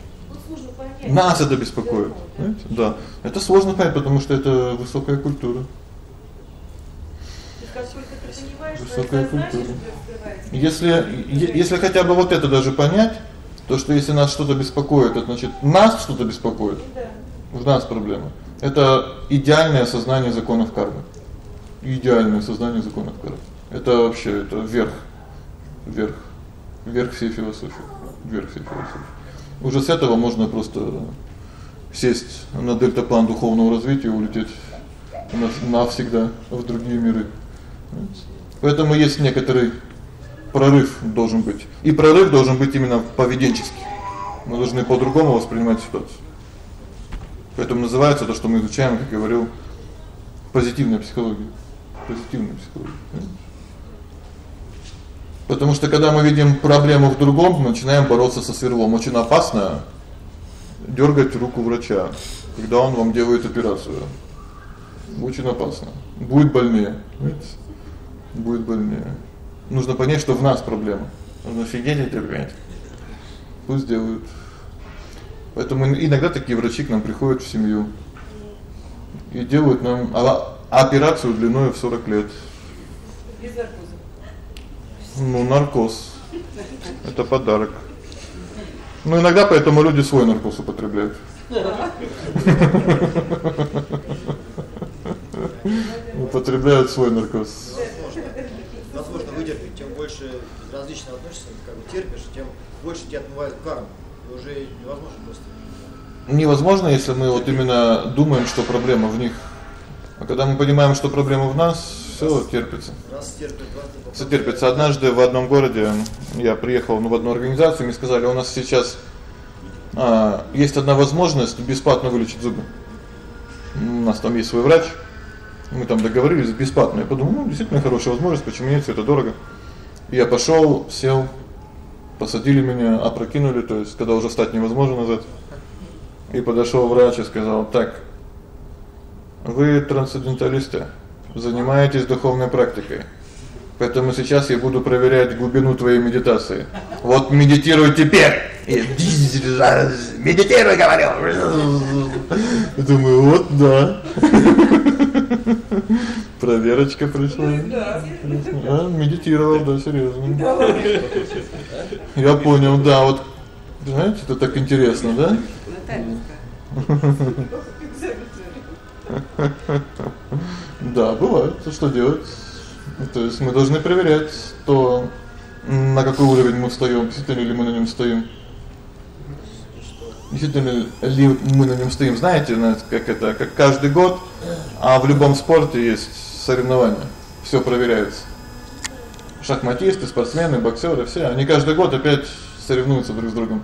Нас это беспокоит, понимаете? Да. Это сложно понять, потому что это высокая культура. Высокая культура. Если если хотя бы вот это даже понять, То, что если нас что-то беспокоит, это значит нас что-то беспокоит. Да. В нас проблема. Это идеальное сознание законов кармы. Идеальное сознание законов кармы. Это вообще это верх. Верх. Верх всей философии. Верх всей философии. Уже с этого можно просто сесть на дельтаплан духовного развития и улететь навсегда в другие миры. Поэтому есть некоторый прорыв должен быть. И прорыв должен быть именно поведенческий. Мы должны по-другому воспринимать ситуацию. Поэтому называется то, что мы изучаем, как я говорил, позитивная психология. Позитивная психология. Потому что когда мы видим проблему в другом, начинаем бороться со сверлом. Очень опасно дёргать руку врача, когда он вам делает операцию. Очень опасно. Будет больнее. Будет больнее. Нужно понять, что в нас проблема. Нужно сидеть и терпеть. Пусть делают. Поэтому иногда такие врачи к нам приходят в семью и делают нам операцию длиной в 40 лет. Без наркоза. Ну, наркоз. Это подарок. Ну, иногда поэтому люди свой наркоз употребляют. Употребляют свой наркоз. Возможно, выдержать, тем больше различно относишься, как бы терпишь, тем больше тебя отмывает карма. И уже невозможно просто. Невозможно, если мы вот именно думаем, что проблема в них. А когда мы понимаем, что проблема в нас, всё терпится. Раз терпит, два Всё терпится. Однажды в одном городе я приехал ну, в одну организацию, мне сказали: "У нас сейчас а, есть одна возможность бесплатно вылечить зубы. У нас там есть свой врач. Мы там договорились бесплатно. Я подумал, ну, действительно хорошая возможность, почему нет, это дорого. Я пошёл, сел, посадили меня, опрокинули, то есть когда уже встать невозможно назад. И подошёл врач и сказал: "Так, вы трансценденталисты, занимаетесь духовной практикой. Поэтому сейчас я буду проверять глубину твоей медитации. Вот медитируй теперь. Медитируй, говорю. Думаю, вот да. Проверочка пришла. Да. А, медитировал, да, серьёзно. Я понял, да, вот знаете, это так интересно, да? Да, бывает. Что делать? То есть мы должны проверять то, на какой уровень мы встаём, действительно ли мы на нём стоим. Действительно ли мы на нём стоим? Знаете, как это, как каждый год, а в любом спорте есть соревнования. Всё проверяется. Шахматисты, спортсмены, боксёры, все, они каждый год опять соревнуются друг с другом.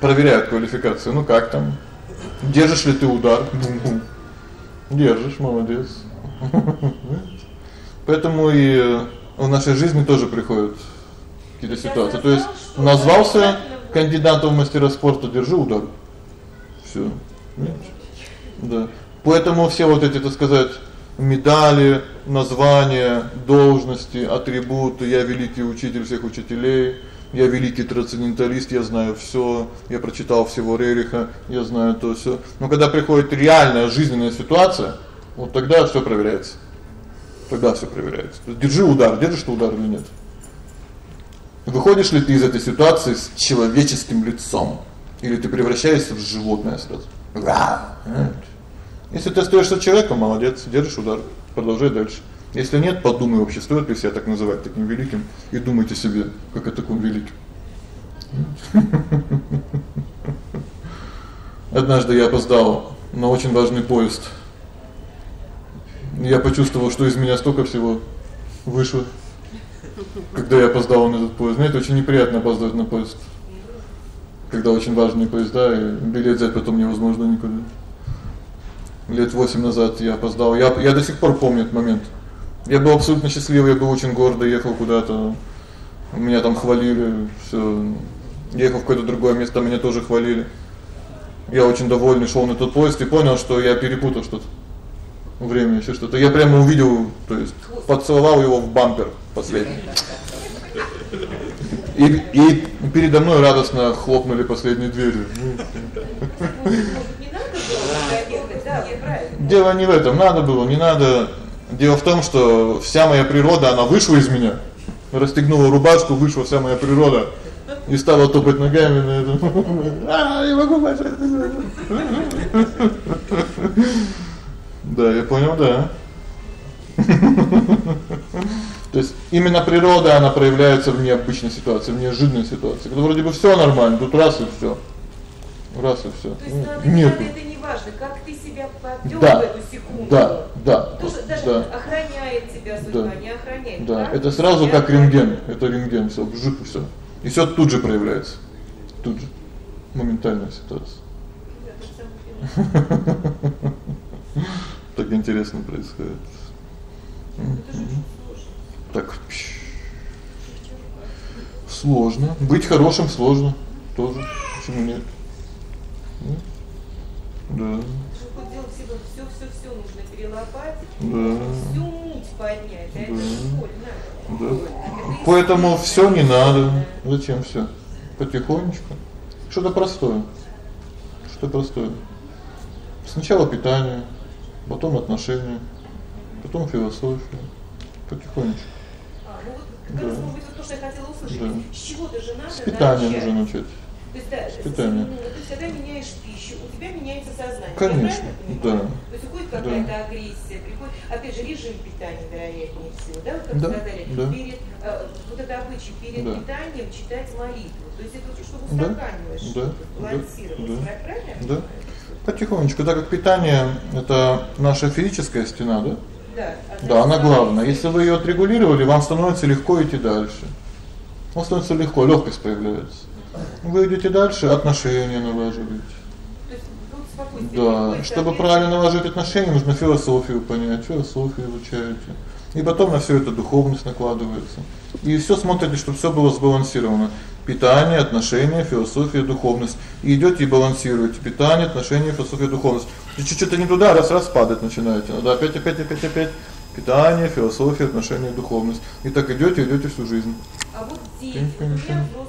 Проверяют квалификацию. Ну как там? Держишь ли ты удар? Бум-бум. Держишь, молодец. Поэтому и в нашей жизни тоже приходят какие-то ситуации. То есть назвался кандидатом в мастера спорта, держи удар. Всё. Да. Поэтому все вот эти, так сказать, медали, названия, должности, атрибуты, я великий учитель всех учителей, я великий трансценденталист, я знаю всё, я прочитал всего Рериха, я знаю то всё. Но когда приходит реальная жизненная ситуация, вот тогда всё проверяется. Тогда всё проверяется. Держи удар, держишь ты удар или нет. Выходишь ли ты из этой ситуации с человеческим лицом или ты превращаешься в животное сразу? Если ты остаёшься человеком, молодец, держишь удар, продолжай дальше. Если нет, подумай вообще, стоит ли себя так называть таким великим и думайте себе, как о таком великим. Однажды я опоздал на очень важный поезд. Я почувствовал, что из меня столько всего вышло. Когда я опоздал на этот поезд, знаете, очень неприятно опоздать на поезд. Когда очень важные поезда, и билет взять потом невозможно никуда. Лет 8 назад я опоздал. Я я до сих пор помню этот момент. Я был абсолютно счастливый, я был очень гордый, ехал куда-то. Меня там хвалили, всё. Ехал в какое-то другое место, меня тоже хвалили. Я очень довольный шёл на тот поезд и понял, что я перепутал что-то. Время ещё что-то. Я прямо увидел, то есть поцеловал его в бампер последний. И и передо мной радостно хлопнули последние двери. Дело не в этом, надо было, не надо. Дело в том, что вся моя природа, она вышла из меня. Расстегнула рубашку, вышла вся моя природа. и стала топать ногами на этом. А, не могу больше. Да, я понял, да. То есть именно природа она проявляется в необычной ситуации, в неожиданной ситуации. Когда вроде бы всё нормально, тут раз и всё. Раз и всё. То есть Нет. это не важно, как ты себя повёл Да. в эту секунду. Да, да. Тоже даже Да. охраняет тебя судьба, Да. не охраняет. Да, Как это сразу как рентген. Это рентген, всё, вжик и всё. И всё тут же проявляется. Тут же. Моментальная ситуация. Так интересно происходит. Так. Сложно. Быть хорошим сложно тоже. Почему нет? Да. Чтобы делать всего всё нужно перелопатить, Да. всю муть поднять, а это Да. же больно. Да. Это Поэтому всё не надо. да. Зачем всё? Потихонечку. Что-то простое. Что простое. Сначала питание, потом отношения, потом философия. Потихонечку. А, ну вот как раз Да. может быть вот то, что я хотела услышать. Да. С чего-то же надо С питания начать. нужно начать. То есть, да, питания. ну, есть, когда меняешь пищу, у тебя меняется сознание. Конечно, да. То есть уходит какая-то агрессия, приходит, опять же, режим питания, вероятнее всего, да, вот как Да, сказали, да. перед, э, вот это обычай, перед Да. питанием читать молитву. То есть это чтобы Да, устаканиваешь, да, да, балансировать. да, Правильно да. Потихонечку, так как питание это наша физическая стена, да? Да, Да, она главная. Если вы её отрегулировали, вам становится легко идти дальше. Вам становится легко, лёгкость появляется. Вы идёте дальше, отношения налаживаете. Да, приходит, чтобы правильно наложить отношения, нужно философию понять, философию изучаете. И потом на всё это духовность накладывается. И всё смотрите, чтобы всё было сбалансировано. Питание, отношения, философия, духовность. И идёте и балансируете питание, отношения, философия, духовность. И чуть-чуть не туда, раз раз падать начинаете. Надо опять опять опять опять питание, философия, отношения, духовность. И так идёте, идёте всю жизнь. А вот дети, вот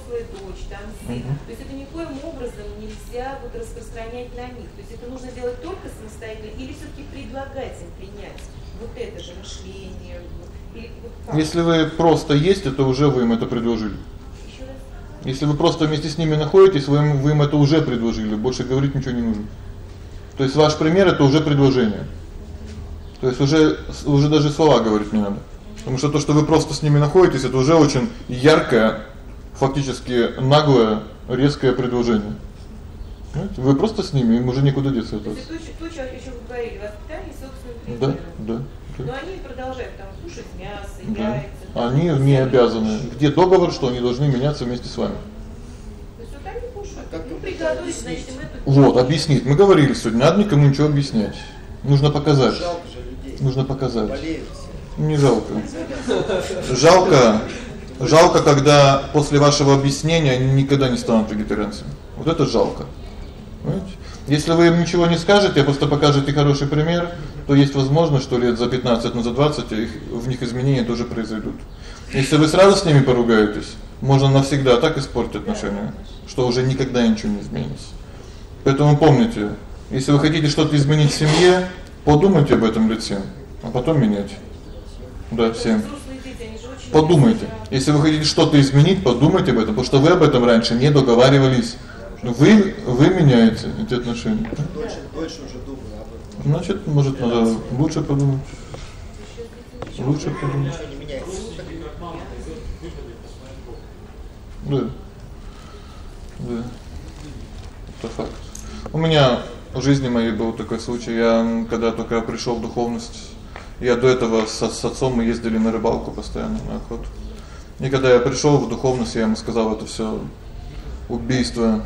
Мгм. То есть это никоим образом нельзя вот распространять на них. То есть это нужно делать только самостоятельно или всё-таки предлагать им принять вот это же мышление, вот, или вот как? Если вы просто есть, это уже вы им это предложили. Если вы просто вместе с ними находитесь, вы им, вы им это уже предложили, больше говорить ничего не нужно. То есть ваш пример это уже предложение. То есть уже уже даже слова говорить не надо. Потому что то, что вы просто с ними находитесь, это уже очень яркое, фактически наглое, резкое предложение. Понимаете? Вы просто с ними, им уже никуда деться от вас. это то, то, о чём вы говорили, воспитание собственным Да, да. Но они продолжают там кушать мясо, Да. яйца. Они не обязаны. Где договор, что они должны меняться вместе с вами? То есть вот они кушают. Как ну, объяснить? значит, им это Вот, объяснить. Мы говорили сегодня, надо никому ничего объяснять. Нужно показать. Жалко же людей. Нужно показать. Болеют все. Не жалко. Жалко. Жалко, когда после вашего объяснения они никогда не станут вегетарианцами. Вот это жалко. Понимаете? Если вы им ничего не скажете, а просто покажете хороший пример, то есть возможность, что лет за 15, ну за 20 их в них изменения тоже произойдут. Если вы сразу с ними поругаетесь, можно навсегда так испортить отношения, что уже никогда ничего не изменится. Поэтому помните, если вы хотите что-то изменить в семье, подумайте об этом 7, а потом меняйте. Да, всем. Взрослые дети, они же очень Подумайте. Если вы хотите что-то изменить, подумайте об этом, потому что вы об этом раньше не договаривались. Вы вы меняете эти отношения. Дольше, дольше уже думаю об этом. Значит, может, надо лучше подумать. Лучше подумать. Да. Да. Это факт. У меня в жизни моей был такой случай. Я когда только пришёл в духовность, я до этого с, с отцом мы ездили на рыбалку постоянно, на охоту. И когда я пришёл в духовность, я ему сказал, это всё убийство.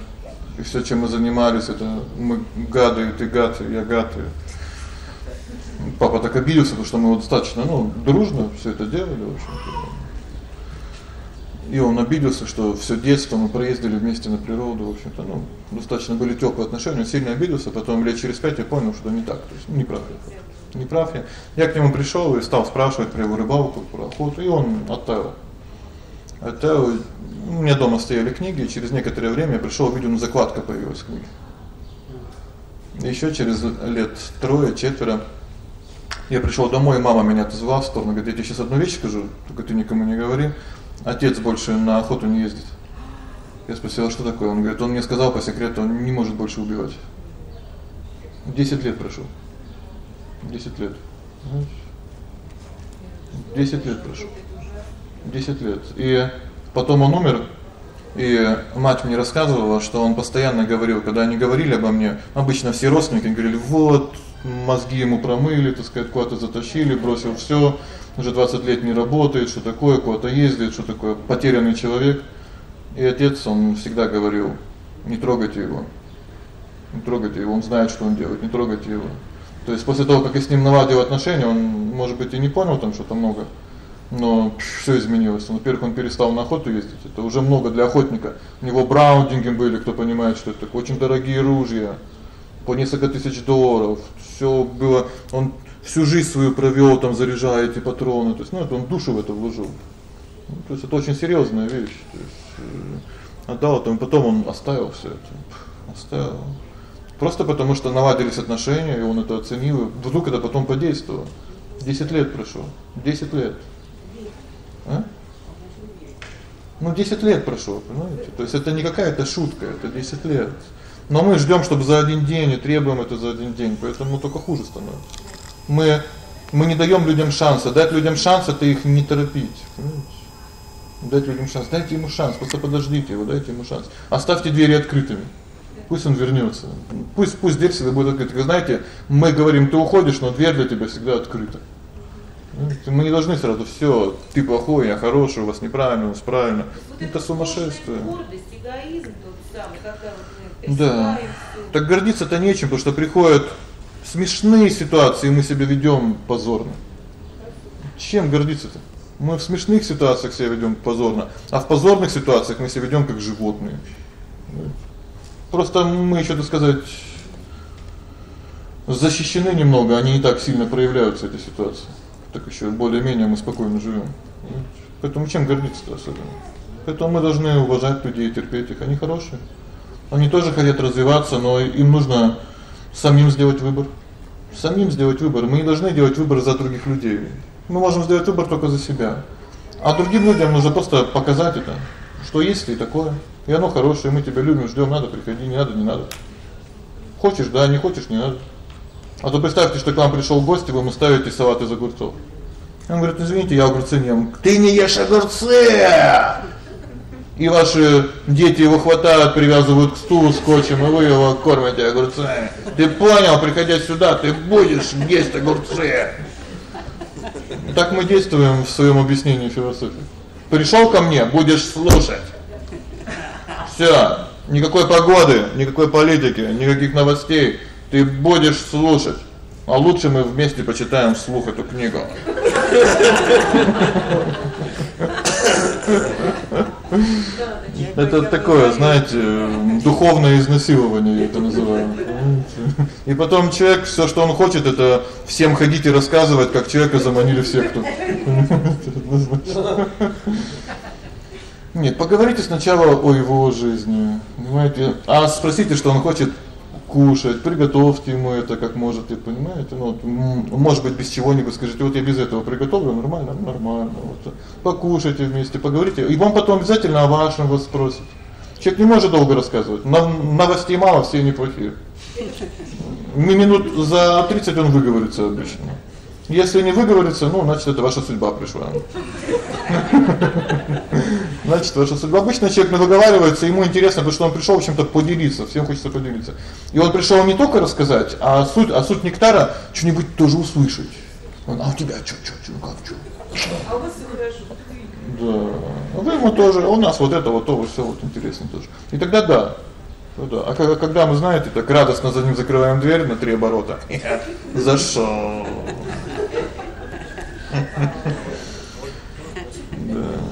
И всё, чем мы занимались, это мы гады, ты гад, я гад. И Папа так обиделся, потому что мы вот достаточно, ну, дружно всё это делали, в общем-то. И он обиделся, что всё детство мы проездили вместе на природу, в общем-то, ну, достаточно были тёплые отношения, он сильно обиделся, потом лет через пять я понял, что не так, то есть не прав я. Не прав я. Я к нему пришёл и стал спрашивать про его рыбалку, про охоту, и он оттаял. Оттаял. У меня дома стояли книги, и через некоторое время я пришёл, видел, ну, закладка появилась в книге. Ещё через лет трое, четверо я пришёл домой, и мама меня отозвала в сторону, говорит: "Я тебе сейчас одну вещь скажу, только ты никому не говори. Отец больше на охоту не ездит". Я спросил: "А что такое?" Он говорит: "Он мне сказал по секрету, он не может больше убивать". 10 лет прошло. 10 лет. 10 лет прошло. 10 лет. И потом он умер. И мать мне рассказывала, что он постоянно говорил, когда они говорили обо мне, обычно все родственники говорили: "Вот, мозги ему промыли, так сказать, куда-то затащили, бросил всё, уже 20 лет не работает, что такое, куда-то ездит, что такое, потерянный человек". И отец, он всегда говорил: "Не трогайте его. Не трогайте его, он знает, что он делает, не трогайте его". То есть после того, как я с ним наладил отношения, он, может быть, и не понял там что-то много, но всё изменилось. Во-первых, он перестал на охоту ездить. Это уже много для охотника. У него браунинги были, кто понимает, что это такое, очень дорогие ружья по несколько тысяч долларов. Всё было, он всю жизнь свою провёл там заряжая эти патроны. То есть, ну, это он душу в это вложил. Ну, то есть это очень серьёзная вещь. То есть э, отдал, там потом он оставил всё это. Оставил. Просто потому что наладились отношения, и он это оценил, и вдруг это потом подействовало. 10 лет прошло. 10 лет. А? Ну 10 лет прошло, понимаете? То есть это не какая-то шутка, это 10 лет. Но мы ждём, чтобы за один день и требуем это за один день, поэтому только хуже становится. Мы мы не даём людям шанса. Дать людям шанс это их не торопить, понимаете? Дать людям шанс, дайте ему шанс, просто подождите его, дайте ему шанс. Оставьте двери открытыми. Пусть он вернётся. Пусть пусть дверь всегда будет открыта. Вы знаете, мы говорим: "Ты уходишь, но дверь для тебя всегда открыта". Мы не должны сразу всё, ты плохой, я хороший, у вас неправильно, у вас правильно. Вот это сумасшествие. Гордость, эгоизм тот самый, когда вот Да. Так гордиться-то нечем, потому что приходят смешные ситуации, и мы себя ведём позорно. Чем гордиться-то? Мы в смешных ситуациях себя ведём позорно, а в позорных ситуациях мы себя ведём как животные. Просто мы ещё, так сказать, защищены немного, они не так сильно проявляются эти ситуации. Так ещё более-менее мы спокойно живём. Поэтому чем гордиться-то особенно? Поэтому мы должны уважать людей, терпеть их, они хорошие. Они тоже хотят развиваться, но им нужно самим сделать выбор. Самим сделать выбор. Мы не должны делать выбор за других людей. Мы можем сделать выбор только за себя. А другим людям нужно просто показать это, что есть и такое. И оно хорошее, мы тебя любим, ждём, надо приходи, не надо, не надо. Хочешь, да, не хочешь, не надо. А то представьте, что к вам пришёл гость, и вы ему ставите салат из огурцов. Он говорит: "Извините, я огурцы не ем". Ты не ешь огурцы! И ваши дети его хватают, привязывают к стулу скотчем, и вы его кормите огурцами. Ты понял, приходя сюда, ты будешь есть огурцы. Так мы действуем в своём объяснении философии. Пришёл ко мне, будешь слушать. Всё, никакой погоды, никакой политики, никаких новостей. Ты будешь слушать. А лучше мы вместе почитаем вслух эту книгу. Это такое, знаете, духовное изнасилование я это называю. И потом человек всё, что он хочет это всем ходить и рассказывать, как человека заманили в секту. Нет, поговорите сначала о его жизни. Понимаете? А спросите, что он хочет кушать, приготовьте ему это как можете, понимаете? Ну вот, может быть, без чего-нибудь скажите: "Вот я без этого приготовлю, нормально, нормально". Вот. Покушайте вместе, поговорите, и вам потом обязательно о вашем вас спросят. Человек не может долго рассказывать. Новостей мало, все неплохие. Не минут за 30 он выговорится обычно. Если не выговорится, ну, значит, это ваша судьба пришла. Значит, ваша судьба. Обычно человек не выговаривается, ему интересно, потому что он пришёл, в общем-то, поделиться, всем хочется поделиться. И он пришёл не только рассказать, а суть, а суть нектара что-нибудь тоже услышать. Он: "А у тебя что, что, что, как что?" А у вас хорошо. Да. А вы ему тоже, у нас вот это вот то всё вот интересно тоже. И тогда да. Ну да. А когда, когда мы, знаете, так радостно за ним закрываем дверь на три оборота. Зашёл.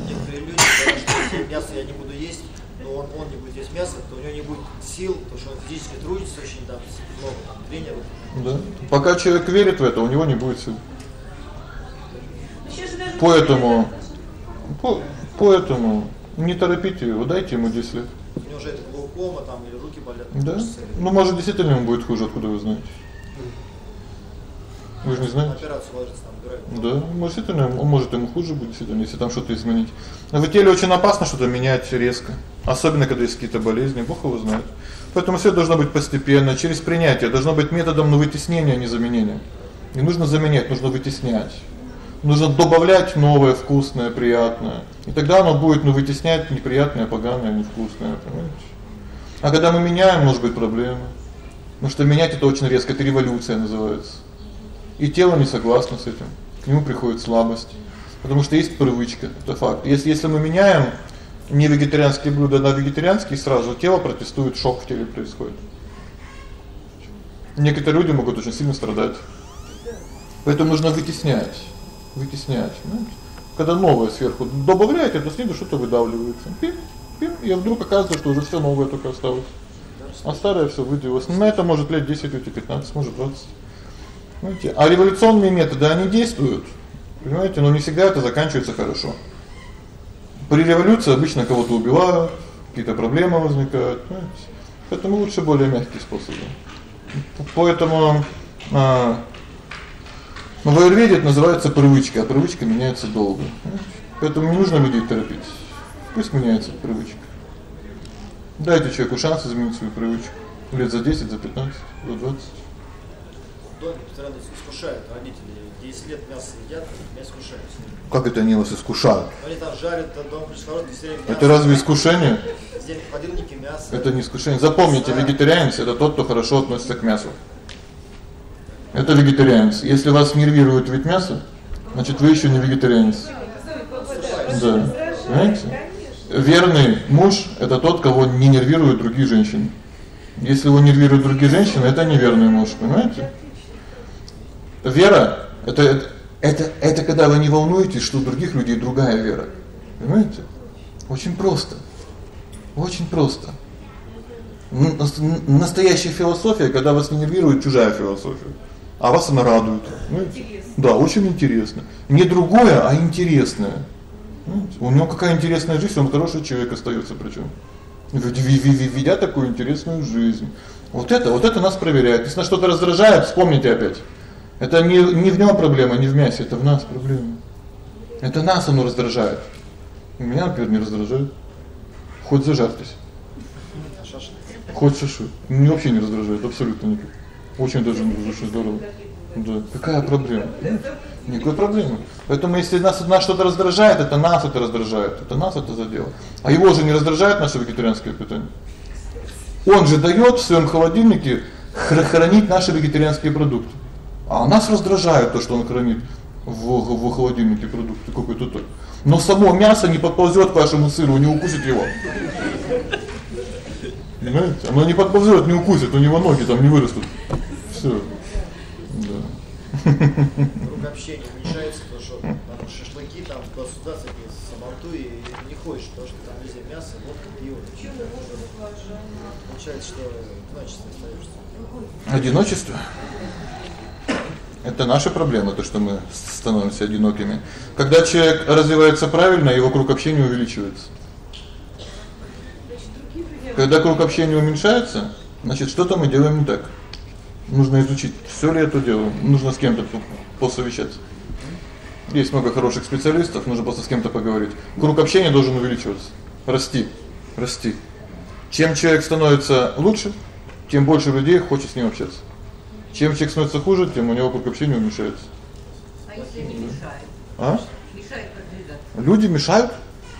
Некоторые люди говорят, что если мясо я не буду есть, но он, он не будет есть мясо, то у него не будет сил, потому что он физически трудится очень там много там тренеров. Да. Пока человек верит в это, у него не будет сил. Поэтому по, поэтому не торопите его, дайте ему 10 лет. У него уже это глаукома там или руки болят. Да? Ну, может, действительно ему будет хуже, откуда вы знаете. Вы же не знаете. Операцию ложится там убирают. Да, может это он может ему хуже будет, действительно, если там что-то изменить. Но в теле очень опасно что-то менять резко, особенно когда есть какие-то болезни, Бог его знает. Поэтому всё должно быть постепенно, через принятие, должно быть методом ну вытеснения, а не заменения. Не нужно заменять, нужно вытеснять. Нужно добавлять новое, вкусное, приятное. И тогда оно будет ну вытеснять неприятное, поганое, невкусное, понимаете? А когда мы меняем, может быть проблема. Потому что менять это очень резко, это революция называется. И тело не согласно с этим. К нему приходит слабость, потому что есть привычка, это факт. Если если мы меняем не вегетарианские блюда на вегетарианские, сразу тело протестует, шок в теле происходит. Некоторые люди могут очень сильно страдать. Поэтому нужно вытеснять, вытеснять, понимаете? Когда новое сверху добавляете, то снизу что-то выдавливается. Пим, пим, и вдруг оказывается, что уже всё новое только осталось. А старое всё выдавилось. На это может лет 10 уйти, 15, может 20. Понимаете? А революционные методы они действуют. Понимаете, но не всегда это заканчивается хорошо. При революции обычно кого-то убивают, какие-то проблемы возникают, понимаете? Поэтому лучше более мягкие способы. Поэтому а но в аюрведе это называется привычка, а привычка меняется долго. Поэтому не нужно людей торопить. Пусть меняется привычка. Дайте человеку шанс изменить свою привычку. Лет за 10, за 15, за 20 доме постоянно искушают родители. 10 лет мясо едят, меня искушают. Как это они вас искушают? Они там жарят, дом время Это разве искушение? Здесь холодильники мясо. Это не искушение. Запомните, вегетарианец это тот, кто хорошо относится к мясу. Это вегетарианец. Если вас нервирует вид мяса, значит вы еще не вегетарианец. Да. Понимаете? Верный муж это тот, кого не нервируют другие женщины. Если его нервируют другие женщины, это неверный муж, понимаете? Вера это это это когда вы не волнуетесь, что у других людей другая вера. Понимаете? Очень просто. Очень просто. Настоящая философия, когда вас не нервирует чужая философия, а вас она радует. Понимаете? Да, очень интересно. Не другое, а интересное. Понимаете? У него какая интересная жизнь, он хороший человек остаётся причём. Ведя такую интересную жизнь. Вот это, вот это нас проверяет. Если нас что-то раздражает, вспомните опять. Это не не в нём проблема, не в мясе, это в нас проблема. Это нас оно раздражает. Меня, например, не раздражает. Хоть зажарьтесь. Хоть шашлык. Меня вообще не раздражает абсолютно никак. Очень даже очень здорово. Да. Какая проблема? Никакой проблемы. Поэтому если нас нас что-то раздражает, это нас это раздражает. Это нас это задело. А его же не раздражает наше вегетарианское питание. Он же даёт в своём холодильнике хранить наши вегетарианские продукты. А нас раздражает то, что он хранит в в холодильнике продукты какой-то так. Но само мясо не подползёт к вашему сыру, не укусит его. Понимаете? Оно не подползёт, не укусит, у него ноги там не вырастут. Всё. Да. Круг общения уменьшается, потому что там шашлыки там туда-сюда всякие сабантуи, и не хочешь, потому что там везде мясо, водка, пиво. Получается, что одиночество остаёшься. Одиночество? Это наша проблема, то, что мы становимся одинокими. Когда человек развивается правильно, его круг общения увеличивается. Когда круг общения уменьшается, значит, что-то мы делаем не так. Нужно изучить, всё ли это делаем, нужно с кем-то посовещаться. Есть много хороших специалистов, нужно просто с кем-то поговорить. Круг общения должен увеличиваться, расти, расти. Чем человек становится лучше, тем больше людей хочет с ним общаться. Чем человек становится хуже, тем у него круг общения уменьшается. А если не мешает? А? Мешает продвигаться. Люди мешают?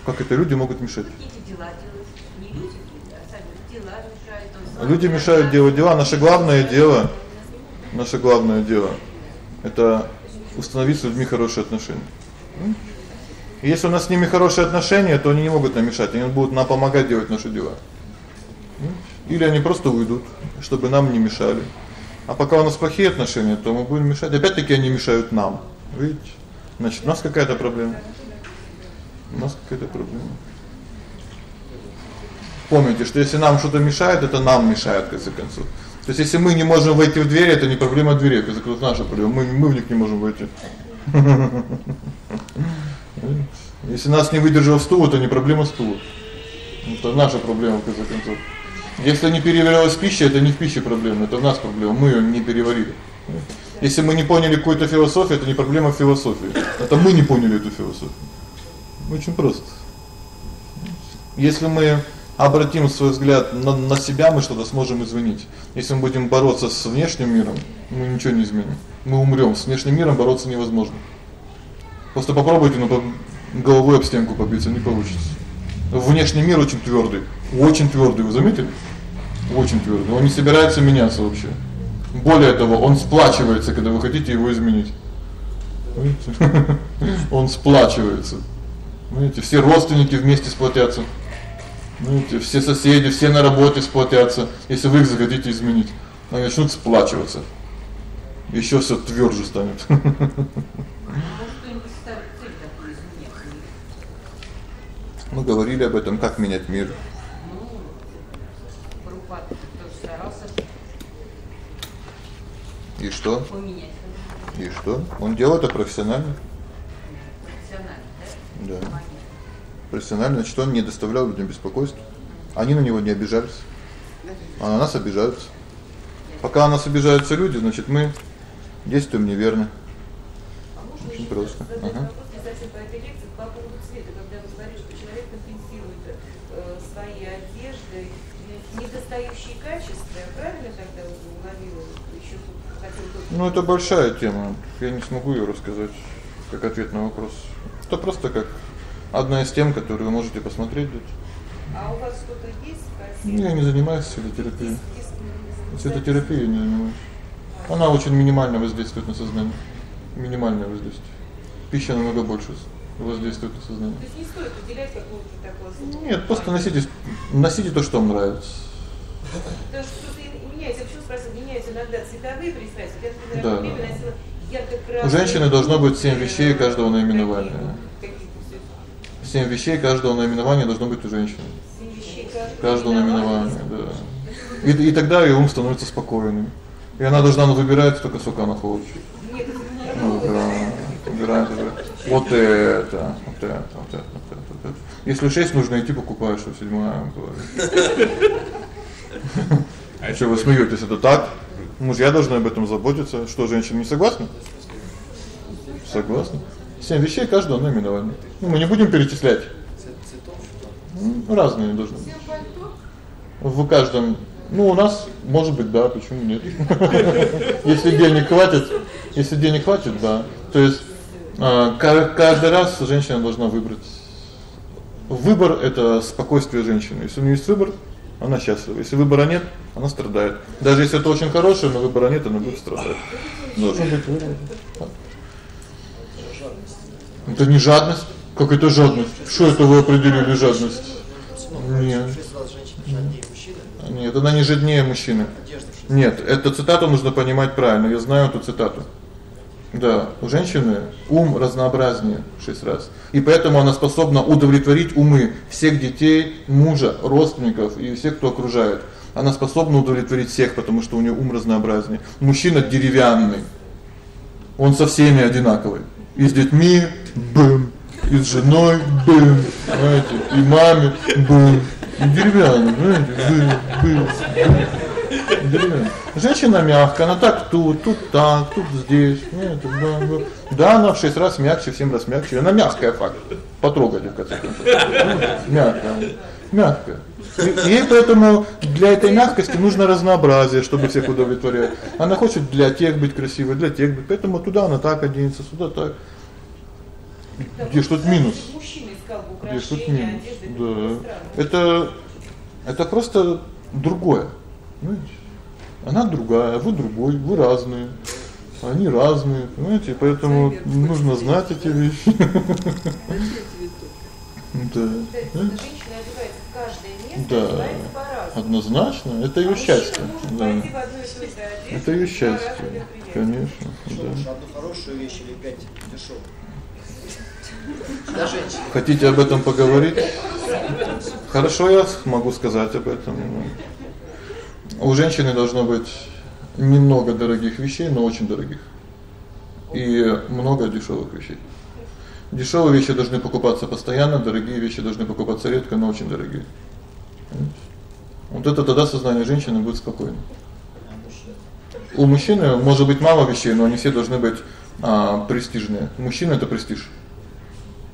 Как это люди могут мешать? Какие дела делать? Не люди, а сами дела мешают. он Люди мешают делать дела. Наше главное дело наше главное дело это установить с людьми хорошие отношения. Если у нас с ними хорошие отношения, то они не могут нам мешать, они будут нам помогать делать наши дела. Или они просто уйдут, чтобы нам не мешали. А пока у нас плохие отношения, то мы будем мешать. Опять-таки они мешают нам. Видите? Значит, у нас какая-то проблема. У нас какая-то проблема. Помните, что если нам что-то мешает, это нам мешает в конце концов. То есть если мы не можем войти в дверь, это не проблема двери, это как наша проблема. Мы мы в них не можем войти. Если нас не выдержал стул, это не проблема стула. Это наша проблема в конце концов. Если не переварилась пища, это не в пище проблема, это в нас проблема. Мы её не переварили. Если мы не поняли какую-то философию, это не проблема философии. Это мы не поняли эту философию. Очень просто. Если мы обратим свой взгляд на на себя, мы что-то сможем изменить. Если мы будем бороться с внешним миром, мы ничего не изменим. Мы умрём. С внешним миром бороться невозможно. Просто попробуйте, но головой об стенку побиться не получится. Внешний мир очень твёрдый, очень твёрдый, вы заметили? Очень твёрдый. Он не собирается меняться вообще. Более того, он сплачивается, когда вы хотите его изменить. Он сплачивается. Видите, все родственники вместе сплотятся. Видите, все соседи, все на работе сплотятся, если вы их захотите изменить. Они начнут сплачиваться. Ещё всё твёрже станет. Мы говорили об этом, как менять мир. И что? И что? Он делает это профессионально. Профессионально, да? Да. Профессионально, значит, он не доставлял людям беспокойства. Они на него не обижались. А на нас обижаются. Пока на нас обижаются люди, значит, мы действуем неверно. Очень просто. Ага. Недостающие качества, я правильно тогда уловила? Ещё хотел Ну это большая тема. Я не смогу её рассказать как ответ на вопрос. Это просто как одна из тем, которую вы можете посмотреть тут. А у вас что-то есть? Спасибо. Я не занимаюсь светотерапией. Светотерапией не занимаюсь. Она очень минимально воздействует на сознание. Минимальное воздействие. Пища намного больше воздействует на сознание. То есть не стоит уделять какого-то такого Нет, просто носите носите то, что вам нравится. Потому что что-то меняется, почему спросил, меняются иногда цветовые пристрастия. Я, например, да. время носила ярко-красные. У женщины должно быть 7 вещей каждого наименования. Семь вещей каждого наименования должно быть у женщины. Семь вещей каждого наименования, да. И и тогда её ум становится спокойным. И она должна выбирать только сколько она хочет. Нет, ну, выбирает, выбирает. Вот это, вот это, вот это, вот это, вот это. Если шесть нужно идти покупаешь, что седьмая говорит. А что вы смеётесь, это так? Мужья должны об этом заботиться. Что, женщины не согласны? Согласны. Семь вещей каждого наименования. Ну, мы не будем перечислять. Ну, разные должны быть. В каждом, ну, у нас, может быть, да, почему нет? Если денег хватит, если денег хватит, да. То есть каждый раз женщина должна выбрать. Выбор это спокойствие женщины. Если у неё есть выбор, она счастлива. Если выбора нет, она страдает. Даже если это очень хорошее, но выбора нет, она будет страдать. Должен быть выбор. Это не жадность. Как это жадность? Что это вы определили жадность? Нет. Нет, она не жаднее мужчины. Нет, эту цитату нужно понимать правильно. Я знаю эту цитату. Да, у женщины ум разнообразнее в 6 раз. И поэтому она способна удовлетворить умы всех детей, мужа, родственников и всех, кто окружает. Она способна удовлетворить всех, потому что у неё ум разнообразнее. Мужчина деревянный. Он со всеми одинаковый. И с детьми бым, и с женой бым, знаете, и маме бым. Деревянный, знаете, бым, бым. Деревянный. Женщина мягкая, она так тут, тут так, тут здесь. Нет, да, да. Да, она в 6 раз мягче, в 7 раз мягче. Она мягкая факт. Потрогали в конце концов. Мягкая. Мягкая. И ей поэтому для этой мягкости нужно разнообразие, чтобы всех удовлетворять. Она хочет для тех быть красивой, для тех быть. Поэтому туда она так оденется, сюда так. Где что-то минус? Где что-то минус? Да. Это это просто другое. Понимаете? Она другая, вы другой, вы разные. Они разные, понимаете? Поэтому нужно знать эти вещи. Да. Да. Однозначно, это её счастье. Да. Это её счастье. Конечно, да. Одну хорошую вещь или пять дешёвых. Хотите об этом поговорить? Хорошо, я могу сказать об этом. У женщины должно быть немного дорогих вещей, но очень дорогих. И много дешёвых вещей. Дешёвые вещи должны покупаться постоянно, дорогие вещи должны покупаться редко, но очень дорогие. Вот это тогда сознание женщины будет спокойно. У мужчины может быть мало вещей, но они все должны быть а престижные. Мужчина это престиж.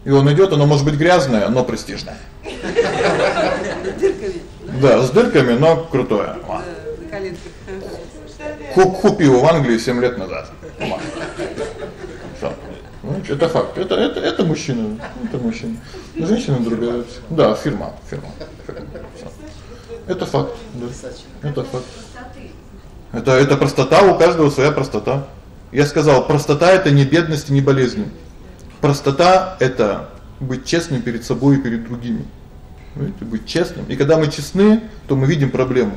И он идёт, оно может быть грязное, но престижное. Да, с дырками, но крутое. Куп купил в Англии 7 лет назад. Ну, это факт. Это это это мужчина, это мужчина. Женщина другая. Да, фирма, фирма. Это факт, да. Это факт. Это это простота, у каждого своя простота. Я сказал, простота это не бедность и не болезнь. Простота это быть честным перед собой и перед другими. Понимаете, быть честным. И когда мы честны, то мы видим проблему.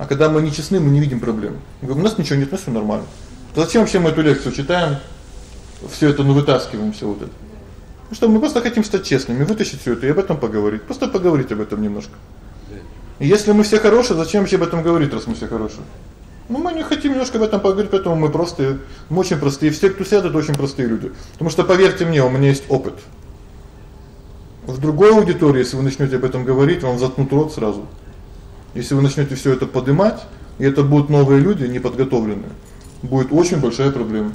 А когда мы не честны, мы не видим проблем. У нас ничего нет, у нас всё нормально. То зачем вообще мы эту лекцию читаем? Всё это ну вытаскиваем всё вот это. Ну что мы просто хотим стать честными, вытащить всё это и об этом поговорить. Просто поговорить об этом немножко. Если мы все хорошие, зачем вообще об этом говорить, раз мы все хорошие? Ну мы не хотим немножко об этом поговорить, поэтому мы просто мы очень простые. Все, кто это очень простые люди. Потому что поверьте мне, у меня есть опыт. В другой аудитории, если вы начнёте об этом говорить, вам заткнут рот сразу. Если вы начнёте всё это поднимать, и это будут новые люди, неподготовленные, будет очень большая проблема.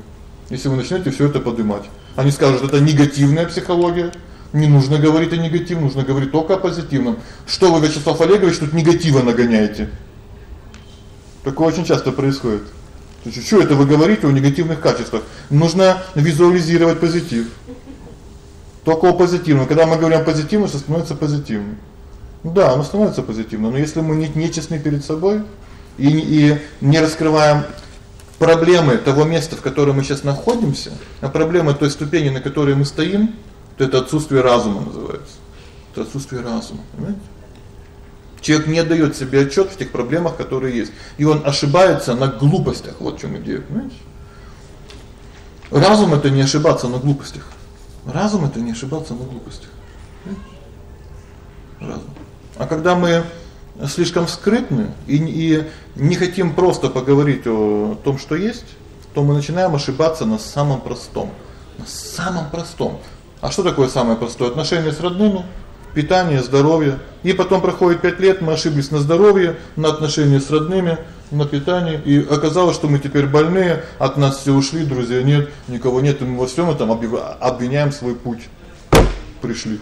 Если вы начнёте всё это поднимать. Они скажут: "Это негативная психология". Не нужно говорить о негативном, нужно говорить только о позитивном. Что вы, Вячеслав Олегович, тут негатива нагоняете? Такое очень часто происходит. То есть что это вы говорите о негативных качествах? Нужно визуализировать позитив. Только о позитивном. Когда мы говорим о позитивном, все становится позитивным. Да, оно становится позитивным, но если мы не нечестны перед собой и и не раскрываем проблемы того места, в котором мы сейчас находимся, а проблемы той ступени, на которой мы стоим, то это отсутствие разума называется. Это отсутствие разума, понимаете? Человек не даёт себе отчёт в тех проблемах, которые есть, и он ошибается на глупостях. Вот в чём идея, понимаете? Разум это не ошибаться на глупостях. Разум это не ошибаться на глупостях. Разум. А когда мы слишком скрытны и и не хотим просто поговорить о том, что есть, то мы начинаем ошибаться на самом простом. На самом простом. А что такое самое простое? Отношения с родными, питание, здоровье. И потом проходит 5 лет, мы ошиблись на здоровье, на отношения с родными, на питание, и оказалось, что мы теперь больные, от нас все ушли, друзья нет, никого нет, и мы во всем этом обвиняем свой путь. Пришли.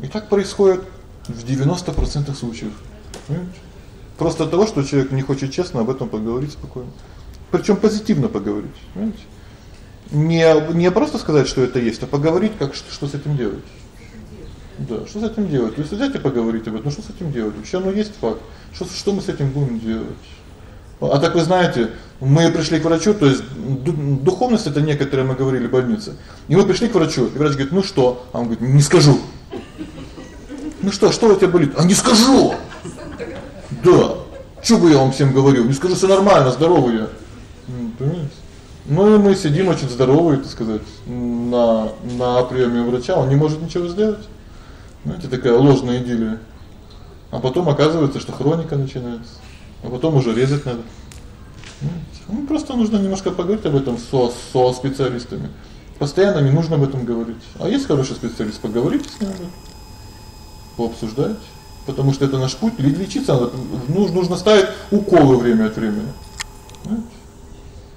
И так происходит в 90% случаев. Понимаете? Просто от того, что человек не хочет честно об этом поговорить спокойно. Причём позитивно поговорить, понимаете? Не не просто сказать, что это есть, а поговорить, как что, что с этим делать. Да, что с этим делать? Если взять и поговорить об этом, ну что с этим делать? Вообще оно есть факт. Что что мы с этим будем делать? А так вы знаете, мы пришли к врачу, то есть духовность это некоторые мы говорили больницы. И мы пришли к врачу, и врач говорит: "Ну что?" А он говорит: "Не скажу". Ну что, что у тебя болит? А не скажу. Да. Что бы я вам всем говорил? Не скажу, всё нормально, здоровый я. Понимаете? Ну и мы сидим очень здоровые, так сказать, на на приёме у врача, он не может ничего сделать. Знаете, такая ложная идиллия. А потом оказывается, что хроника начинается. А потом уже резать надо. Ну просто нужно немножко поговорить об этом со со специалистами. Постоянно не нужно об этом говорить. А есть хороший специалист, поговорите с ним. Пообсуждать, потому что это наш путь, лечиться надо. Нужно нужно ставить уколы время от времени. Знаете?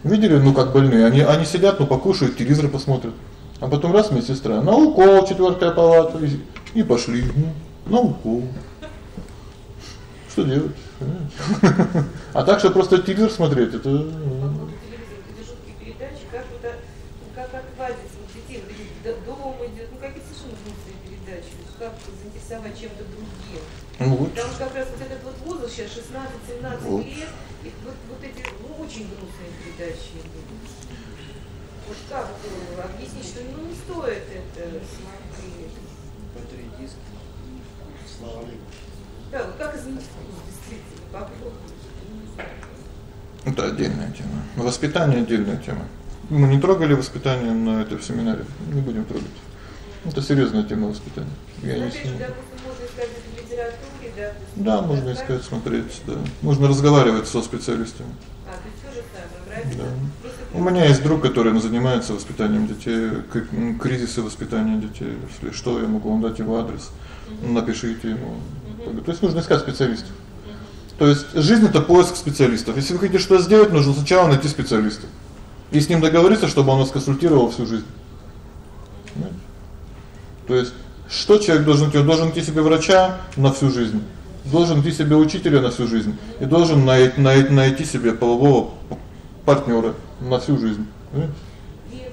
Видели, ну как больные, они они сидят, ну покушают, телевизор посмотрят. А потом раз медсестра, на укол, четвёртая палата и, и пошли. Ну, на укол. Что делать? А так что просто телевизор смотреть это как отвадить вот детей, дом идёт, ну какие совершенно грустные передачи, как заинтересовать чем-то другим. Ну вот. Потому что как раз вот этот вот возраст сейчас 16-17 Вот. лет, и вот вот эти ну очень грустные передачи. Вот как объяснить, что ну не стоит это смотреть? Диски. Слава. Да, вот как изменить вкус действительно? Попробуйте. Это отдельная тема. Воспитание отдельная тема. Мы не трогали воспитание на этой семинаре, не будем трогать. Это серьёзная тема воспитания. Я не да, можно искать, смотреть, да. Можно разговаривать со специалистами. А, то есть то же самое, правильно? Да. У меня есть друг, который занимается воспитанием детей, кризисы воспитания детей. Если что, я могу вам дать его адрес. Напишите ему. То есть нужно искать специалистов. То есть жизнь это поиск специалистов. Если вы хотите что-то сделать, нужно сначала найти специалиста. И с ним договориться, чтобы он вас консультировал всю жизнь. Понимаете? То есть что человек должен делать? Должен найти себе врача на всю жизнь. Должен найти себе учителя на всю жизнь и должен найти найти, найти себе полового партнёра на всю жизнь.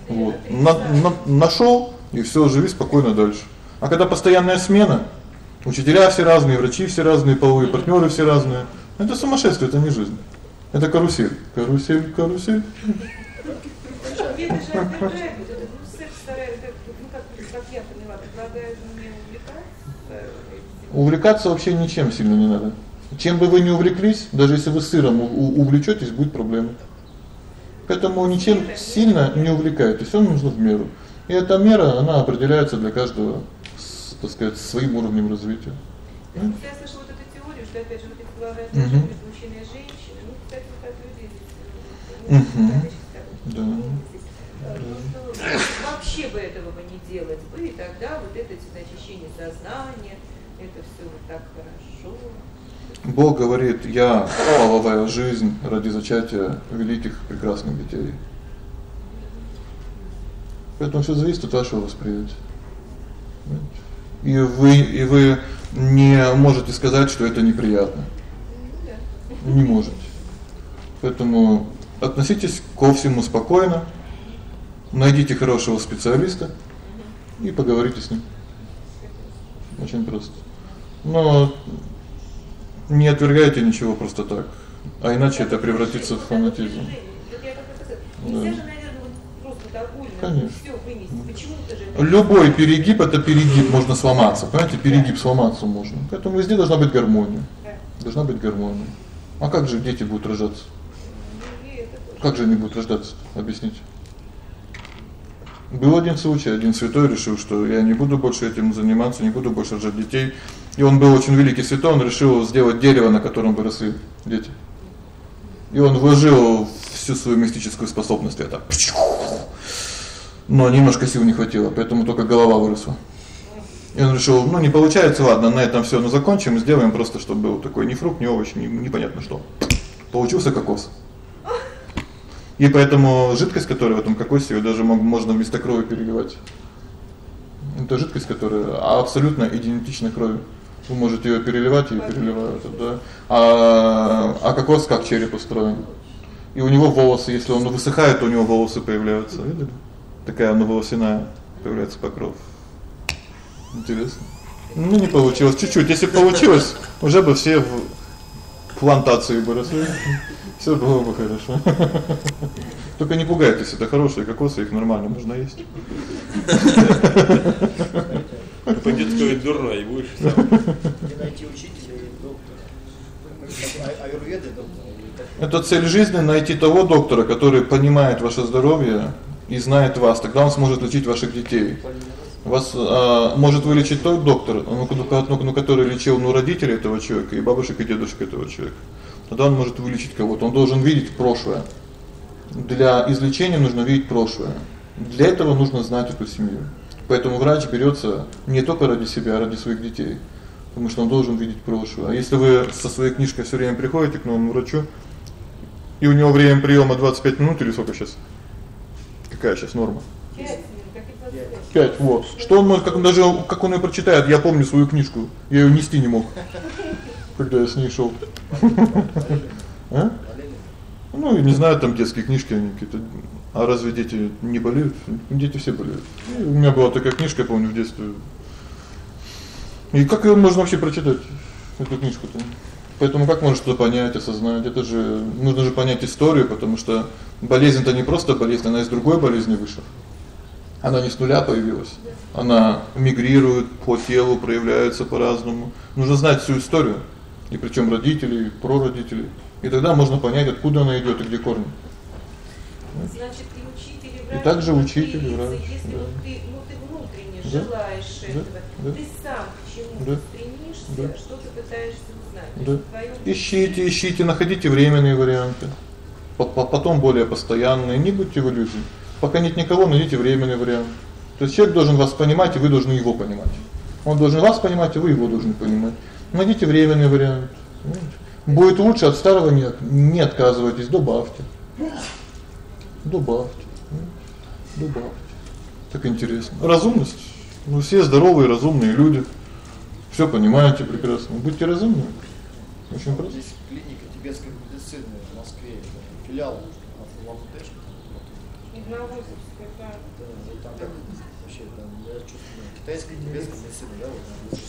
Вот. На, на, нашёл и всё, живи спокойно дальше. А когда постоянная смена, учителя все разные, врачи все разные, половые партнёры все разные. Это сумасшествие, это не жизнь. Это карусель. Карусель, карусель. Это же отвергает, вот это, ну, секс старается, как, ну, как, как я поняла, предлагают мне увлекаться этим. Увлекаться вообще ничем сильно не надо. Чем бы вы ни увлеклись, даже если вы сыром увлечётесь, будет проблема. Поэтому ничем сильно не увлекайтесь, всё нужно в меру. И эта мера, она определяется для каждого, с, так сказать, своим уровнем развития. Я слышала вот эту теорию, что опять же вот эти предлагают угу. мужчины и женщины. Ну, кстати, вот так люди Угу. Да. Вообще бы этого бы не делать бы, и тогда вот это очищение сознания, это всё вот так хорошо. Бог говорит: "Я половая жизнь ради зачатия великих прекрасных детей". Поэтому всё зависит от вашего восприятия. И вы и вы не можете сказать, что это неприятно. Не можете. Поэтому относитесь ко всему спокойно. Найдите хорошего специалиста и поговорите с ним. Очень просто. Но не отвергайте ничего просто так, а иначе это превратится в фанатизм. Да. Конечно. Любой перегиб это перегиб, можно сломаться. Понимаете, перегиб сломаться можно. Поэтому везде должна быть гармония. Должна быть гармония. А как же дети будут рождаться? Как же они будут рождаться? Объясните. Был один случай, один святой решил, что я не буду больше этим заниматься, не буду больше рожать детей. И он был очень великий святой, он решил сделать дерево, на котором бы росли дети. И он вложил всю свою мистическую способность это. Но немножко сил не хватило, поэтому только голова выросла. И он решил, ну не получается, ладно, на этом всё, ну закончим, сделаем просто, чтобы был такой ни фрукт, ни овощ, ни непонятно что. Получился кокос. И поэтому жидкость, которая в этом кокосе, её даже можно вместо крови переливать. Это жидкость, которая абсолютно идентична крови. Вы можете её переливать и переливают, да. А а кокос как череп устроен. И у него волосы, если он высыхает, у него волосы появляются, видели? Такая она волосяная появляется покров. Интересно. Ну не получилось чуть-чуть. Если получилось, уже бы все в плантации бы росли. Всё было бы хорошо. Только не пугайтесь, это хорошие кокосы, их нормально можно есть. Пойдёт стоит дурно и будешь сам. найти учителя и доктора. Аюрведы доктора. Это цель жизни найти того доктора, который понимает ваше здоровье и знает вас. Тогда он сможет лечить ваших детей. Вас а, может вылечить тот доктор, ну, ну, ну, который лечил ну родителей этого человека и бабушек и дедушек этого человека тогда он может вылечить кого-то. Он должен видеть прошлое. Для излечения нужно видеть прошлое. Для этого нужно знать эту семью. Поэтому врач берётся не только ради себя, а ради своих детей. Потому что он должен видеть прошлое. А если вы со своей книжкой всё время приходите к новому врачу, и у него время приёма 25 минут или сколько сейчас? Какая сейчас норма? 5, вот. Что он может, как он даже как он её прочитает? Я помню свою книжку. Я её нести не мог. Когда я с ней шёл. А? Ну, не знаю, там детские книжки они какие-то. А разве дети не болеют? Дети все болеют. И у меня была такая книжка, помню, в детстве. И как её можно вообще прочитать эту книжку-то? Поэтому как можно что-то понять, осознать? Это же нужно же понять историю, потому что болезнь-то не просто болезнь, она из другой болезни вышла. Она не с нуля появилась. Она мигрирует по телу, проявляется по-разному. Нужно знать всю историю и причём родителей, прародителей. И тогда можно понять, откуда она идёт и где корни. Значит, и учитель, и врач. И также учитель, и врач. Если да. вот ты, ну ты внутренне да. желаешь да. этого, да. ты сам к чему-то да. стремишься, да. что ты пытаешься узнать. Да. Ищите, ищите, находите временные варианты. Потом более постоянные, не будьте в иллюзии. Пока нет никого, найдите временный вариант. То есть человек должен вас понимать, и вы должны его понимать. Он должен вас понимать, и вы его должны понимать. Найдите временный вариант. Будет лучше от старого нет. Не отказывайтесь, добавьте. Добавьте. Добавьте. Так интересно. Разумность. Мы все здоровые, разумные люди. Всё понимаете прекрасно. Будьте разумны. Очень просто. Здесь клиника тибетской медицины в Москве, филиал в Ламутеш. Единовозовская, да. Там вообще там я чувствую китайская тибетская медицина, да, вот.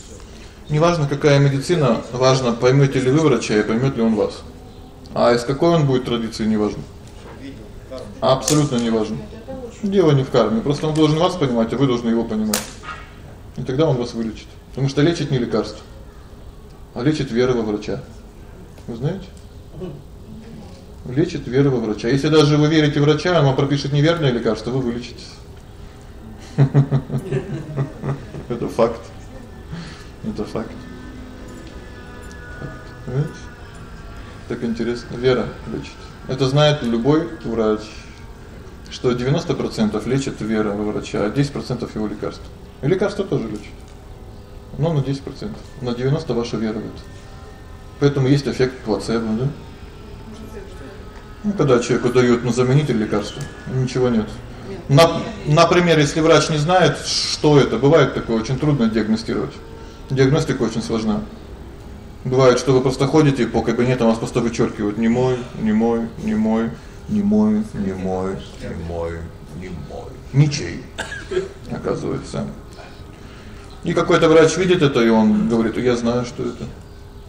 Неважно, какая медицина, важно, поймёте ли вы врача и поймёт ли он вас. А из какой он будет традиции неважно. Абсолютно неважно. Дело не в карме, просто он должен вас понимать, а вы должны его понимать. И тогда он вас вылечит. Потому что лечит не лекарство, а лечит вера во врача. Вы знаете? Лечит вера во врача. Если даже вы верите врача, он вам пропишет неверное лекарство, вы вылечитесь. Это факт. Это факт. Так интересно, вера лечит. Это знает любой врач, что 90% лечит вера врача, а 10% его лекарства. И лекарства тоже лечат. Но на 10%, на 90 ваша вера это. Поэтому есть эффект плацебо, да? Ну, когда человеку дают на заменитель лекарства, ничего нет. На, например, если врач не знает, что это, бывает такое, очень трудно диагностировать. Диагностика очень сложна. Бывает, что вы просто ходите по кабинетам, вас просто вычеркивают не мой, не мой, не мой, не мой, не мой, не мой, не мой. Ничей. Оказывается. И какой-то врач видит это, и он говорит: "Я знаю, что это".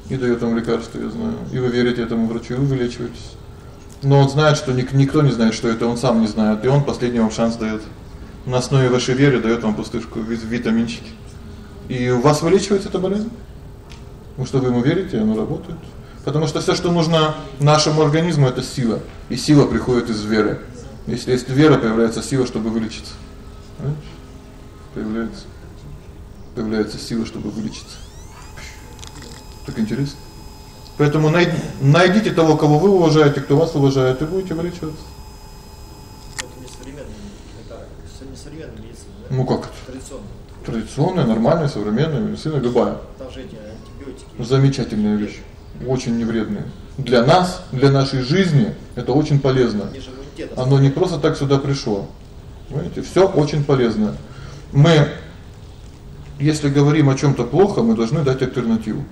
И даёт вам лекарство, я знаю. И вы верите этому врачу, и вы вылечиваетесь. Но он знает, что ник никто не знает, что это, он сам не знает, и он последний вам шанс даёт. На основе вашей веры даёт вам пустышку витаминчики. И у вас вылечивается эта болезнь? Потому что вы ему верите, оно работает. Потому что всё, что нужно нашему организму это сила. И сила приходит из веры. Если есть вера, появляется сила, чтобы вылечиться. Понимаешь? Появляется появляется сила, чтобы вылечиться. Так интересно. Поэтому найдите того, кого вы уважаете, кто вас уважает, и будете вылечиваться. Это не современная это не современная медицина, да? Ну как? Традиционная. Традиционная, нормальная, современная медицина любая. Там же эти. Замечательная вещь, очень невредная. Для нас, для нашей жизни это очень полезно. Оно не просто так сюда пришло. Понимаете? Всё очень полезно. Мы если говорим о чём-то плохо, мы должны дать альтернативу.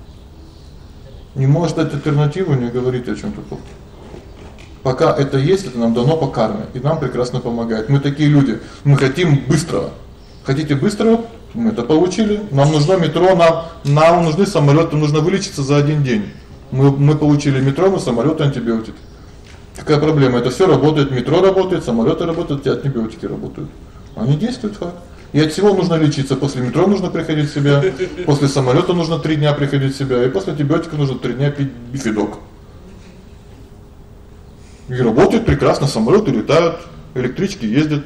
Не может дать альтернативу, не говорить о чём-то плохом. Пока это есть, это нам дано по карме, и нам прекрасно помогает. Мы такие люди, мы хотим быстрого. Хотите быстрого? Мы это получили. Нам нужно метро, нам нам нужны самолёты, нужно вылечиться за один день. Мы мы получили метро, мы самолёт, антибиотик. Какая проблема? Это всё работает, метро работает, самолёты работают, антибиотики работают. Они действуют факт. И от всего нужно лечиться. После метро нужно приходить в себя, после самолёта нужно 3 дня приходить в себя, и после антибиотиков нужно 3 дня пить бифидок. И работает прекрасно, самолёты летают, электрички ездят.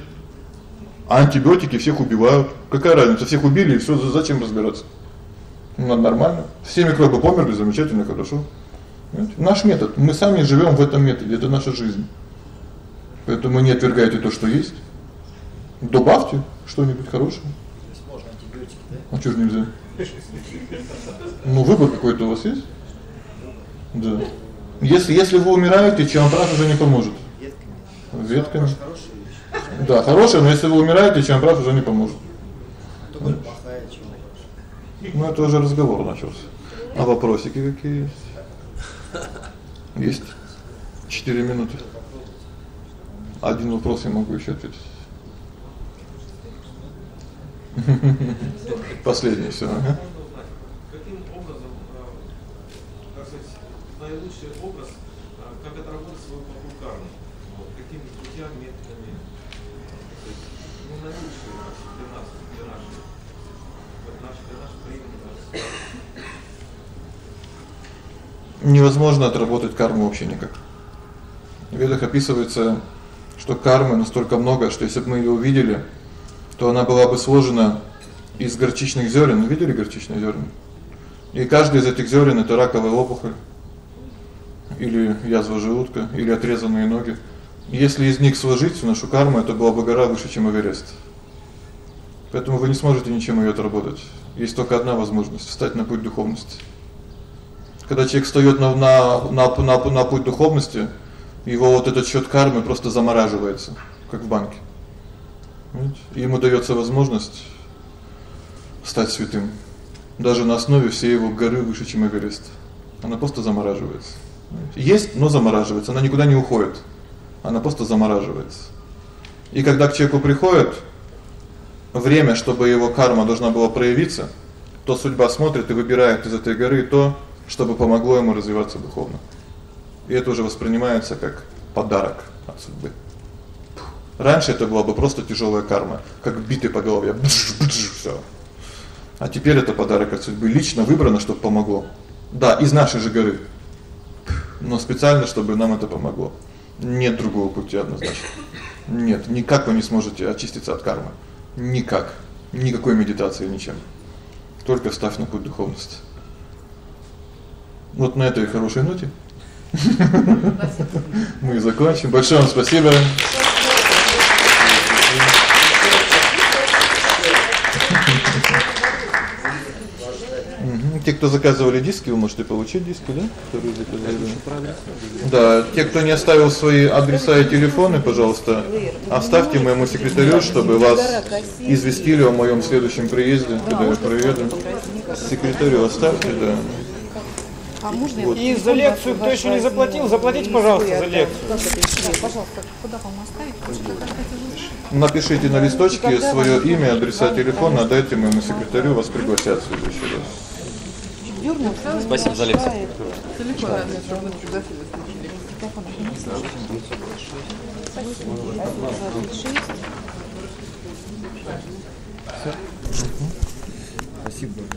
Антибиотики всех убивают. Какая разница, всех убили и всё, зачем разбираться? Ну нормально. Все микробы померли, замечательно, хорошо. Понимаете? Наш метод. Мы сами живём в этом методе, это наша жизнь. Поэтому не отвергайте то, что есть. Добавьте что-нибудь хорошее. Здесь антибиотики, да? А что ж нельзя? Ну выбор какой-то у вас есть? Да. Если если вы умираете, чампрас уже не поможет. Ветками. Ветками. Да, хорошая, но если вы умираете, чампрас уже не поможет. Только плохая, хорошая. Ну это уже разговор начался. А вопросики какие есть? Есть. 4 минуты. Один вопрос я могу ещё ответить. Последний всё, ага. Каким образом, э, как сказать, наилучший образ, Невозможно отработать карму вообще никак. В ведах описывается, что кармы настолько много, что если бы мы её увидели, то она была бы сложена из горчичных зёрен. Видели горчичные зёрна? И каждый из этих зёрен это раковая опухоль или язва желудка, или отрезанные ноги. Если из них сложить нашу карму, это была бы гора выше, чем Эверест. Поэтому вы не сможете ничем её отработать. Есть только одна возможность встать на путь духовности. Когда человек встаёт на на на на, на путь духовности, его вот этот счёт кармы просто замораживается, как в банке. Понимаете? Ему даётся возможность стать святым. Даже на основе всей его горы выше, чем Эверест. Она просто замораживается. Есть, но замораживается, она никуда не уходит. Она просто замораживается. И когда к человеку приходит время, чтобы его карма должна была проявиться, то судьба смотрит и выбирает из этой горы то, чтобы помогло ему развиваться духовно. И это уже воспринимается как подарок от судьбы. Раньше это была бы просто тяжелая карма, как биты по голове. Всё. А теперь это подарок от судьбы, лично выбрано, чтобы помогло. Да, из нашей же горы. Но специально, чтобы нам это помогло. Нет другого пути однозначно. Нет, никак вы не сможете очиститься от кармы. Никак. Никакой медитации, ничем. Только встав на путь духовности. Вот на этой хорошей ноте мы закончим. Большое вам спасибо. Те, кто заказывали диски, вы можете получить диски, да? Которые заказали. Да, те, кто не оставил свои адреса и телефоны, пожалуйста, оставьте моему секретарю, чтобы вас известили о моем следующем приезде, когда я приеду. Секретарю оставьте, да. А можно вот. И за лекцию кто еще не заплатил, заплатите, пожалуйста, за лекцию. Пожалуйста, куда вам оставить? Напишите на листочке своё имя, адреса телефона, дайте моему секретарю, вас пригласят в следующий раз. Спасибо за лекцию. Спасибо.